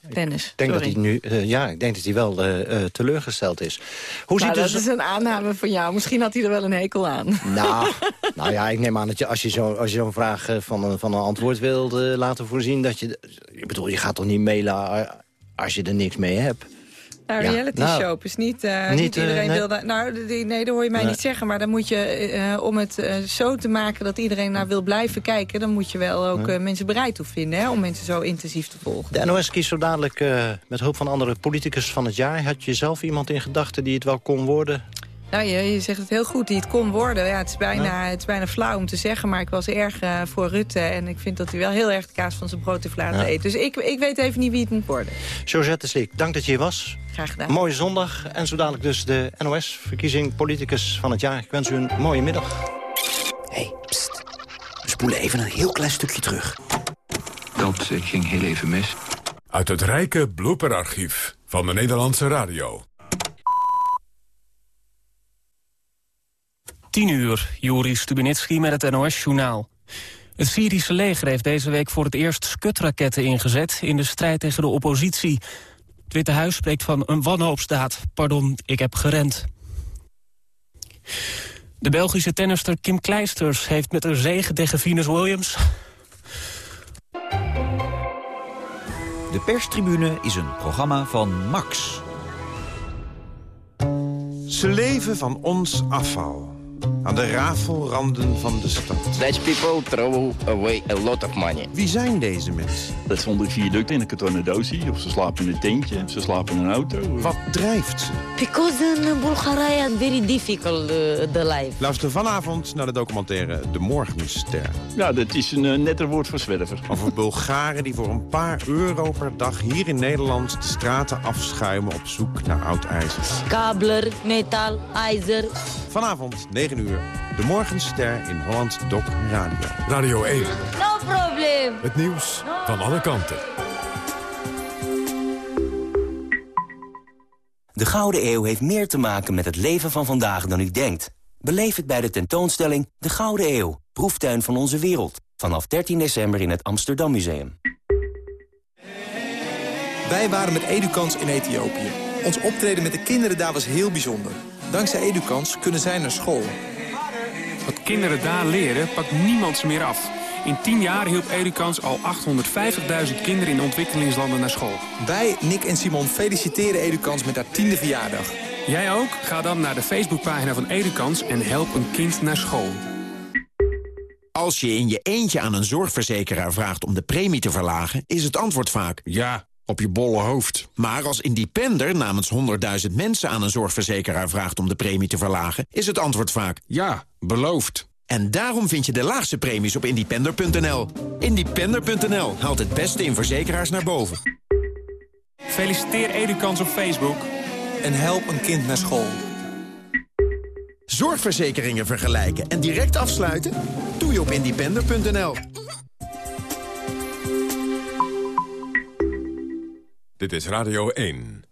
Dennis, Ik denk dat hij nu, eh, ja, ik denk dat hij wel eh, eh, teleurgesteld is. Hoe Nou, ziet dat dus... is een aanname van jou. Misschien had hij er wel een hekel aan. Nou, nou ja, ik neem aan dat je als je zo- als je zo'n vraag eh, van, een- van een antwoord wilt laten voorzien... dat je... Ik bedoel, je gaat toch niet mailen als je er niks mee hebt? Nou, Ja, reality nou, show is niet, eh, niet, niet, eh, iedereen nee. wil daar... Nou, die- nee, dat hoor je mij Nee. niet zeggen. Maar dan moet je, eh, om het zo te maken dat iedereen naar wil blijven kijken... dan moet je wel ook Nee. mensen bereid toe vinden hè, om mensen zo intensief te volgen. De NOS kiest zo dadelijk met hulp van andere politicus van het jaar. Had je zelf iemand in gedachten die het wel kon worden? Nou, je, je zegt het heel goed, die het kon worden. Ja, het, is bijna, het is bijna flauw om te zeggen, maar ik was erg eh, voor Rutte. En ik vind dat hij wel heel erg de kaas van zijn brood heeft laten Ja. eten. Dus ik, ik weet even niet wie het moet worden. Josette Slik, dank dat je hier was. Graag gedaan. Mooie zondag en zo dadelijk dus de NOS-verkiezing politicus van het jaar. Ik wens u een mooie middag. We spoelen even een heel klein stukje terug. Dat ging heel even mis. Uit het rijke blooperarchief van de Nederlandse radio. 10 uur, Juri Stubinitsky met het NOS-journaal. Het Syrische leger heeft deze week voor het eerst skutraketten ingezet... in de strijd tegen de oppositie. Het Witte Huis spreekt van een wanhoopsdaad. Pardon, ik heb gerend. De Belgische tennister Kim Kleisters heeft met een zege tegen Venus Williams... De perstribune is een programma van Max. Ze leven van ons afval. Aan de rafelranden van de stad. Dutch people throw away a lot of money. Wie zijn deze mensen? Dat is onder viaduct in een kartonnen doosje. Of ze slapen in een tentje, of ze slapen in een auto. Wat drijft ze? Because in Bulgaria it's very difficult uh, the life. Luister vanavond naar de documentaire De Morgenster. Ja, dat is een uh, netter woord voor zwerver. Over Bulgaren die voor een paar euro per dag hier in Nederland de straten afschuimen op zoek naar oud ijzer. Kabler, metaal, ijzer. Vanavond, 9 uur, De Morgenster in Holland Doc Radio. Radio 1, No problem. het nieuws van alle kanten. De Gouden Eeuw heeft meer te maken met het leven van vandaag dan u denkt. Beleef het bij de tentoonstelling De Gouden Eeuw, proeftuin van onze wereld. Vanaf 13 december in het Amsterdam Museum. Wij waren met Edukans in Ethiopië. Ons optreden met de kinderen daar was heel bijzonder. Dankzij Edukans kunnen zij naar school. Wat kinderen daar leren, pakt niemand ze meer af. In 10 jaar hielp Edukans al 850.000 kinderen in ontwikkelingslanden naar school. Wij, Nick en Simon, feliciteren Edukans met haar tiende verjaardag. Jij ook? Ga dan naar de Facebookpagina van Edukans en help een kind naar school. Als je in je eentje aan een zorgverzekeraar vraagt om de premie te verlagen... is het antwoord vaak... Ja, op je bolle hoofd. Maar als independer namens 100.000 mensen aan een zorgverzekeraar vraagt om de premie te verlagen... is het antwoord vaak... Ja, beloofd. En daarom vind je de laagste premies op independer.nl. Independer.nl haalt het beste in verzekeraars naar boven. Feliciteer Edukans op Facebook. En help een kind naar school. Zorgverzekeringen vergelijken en direct afsluiten? Doe je op independer.nl. Dit is Radio 1.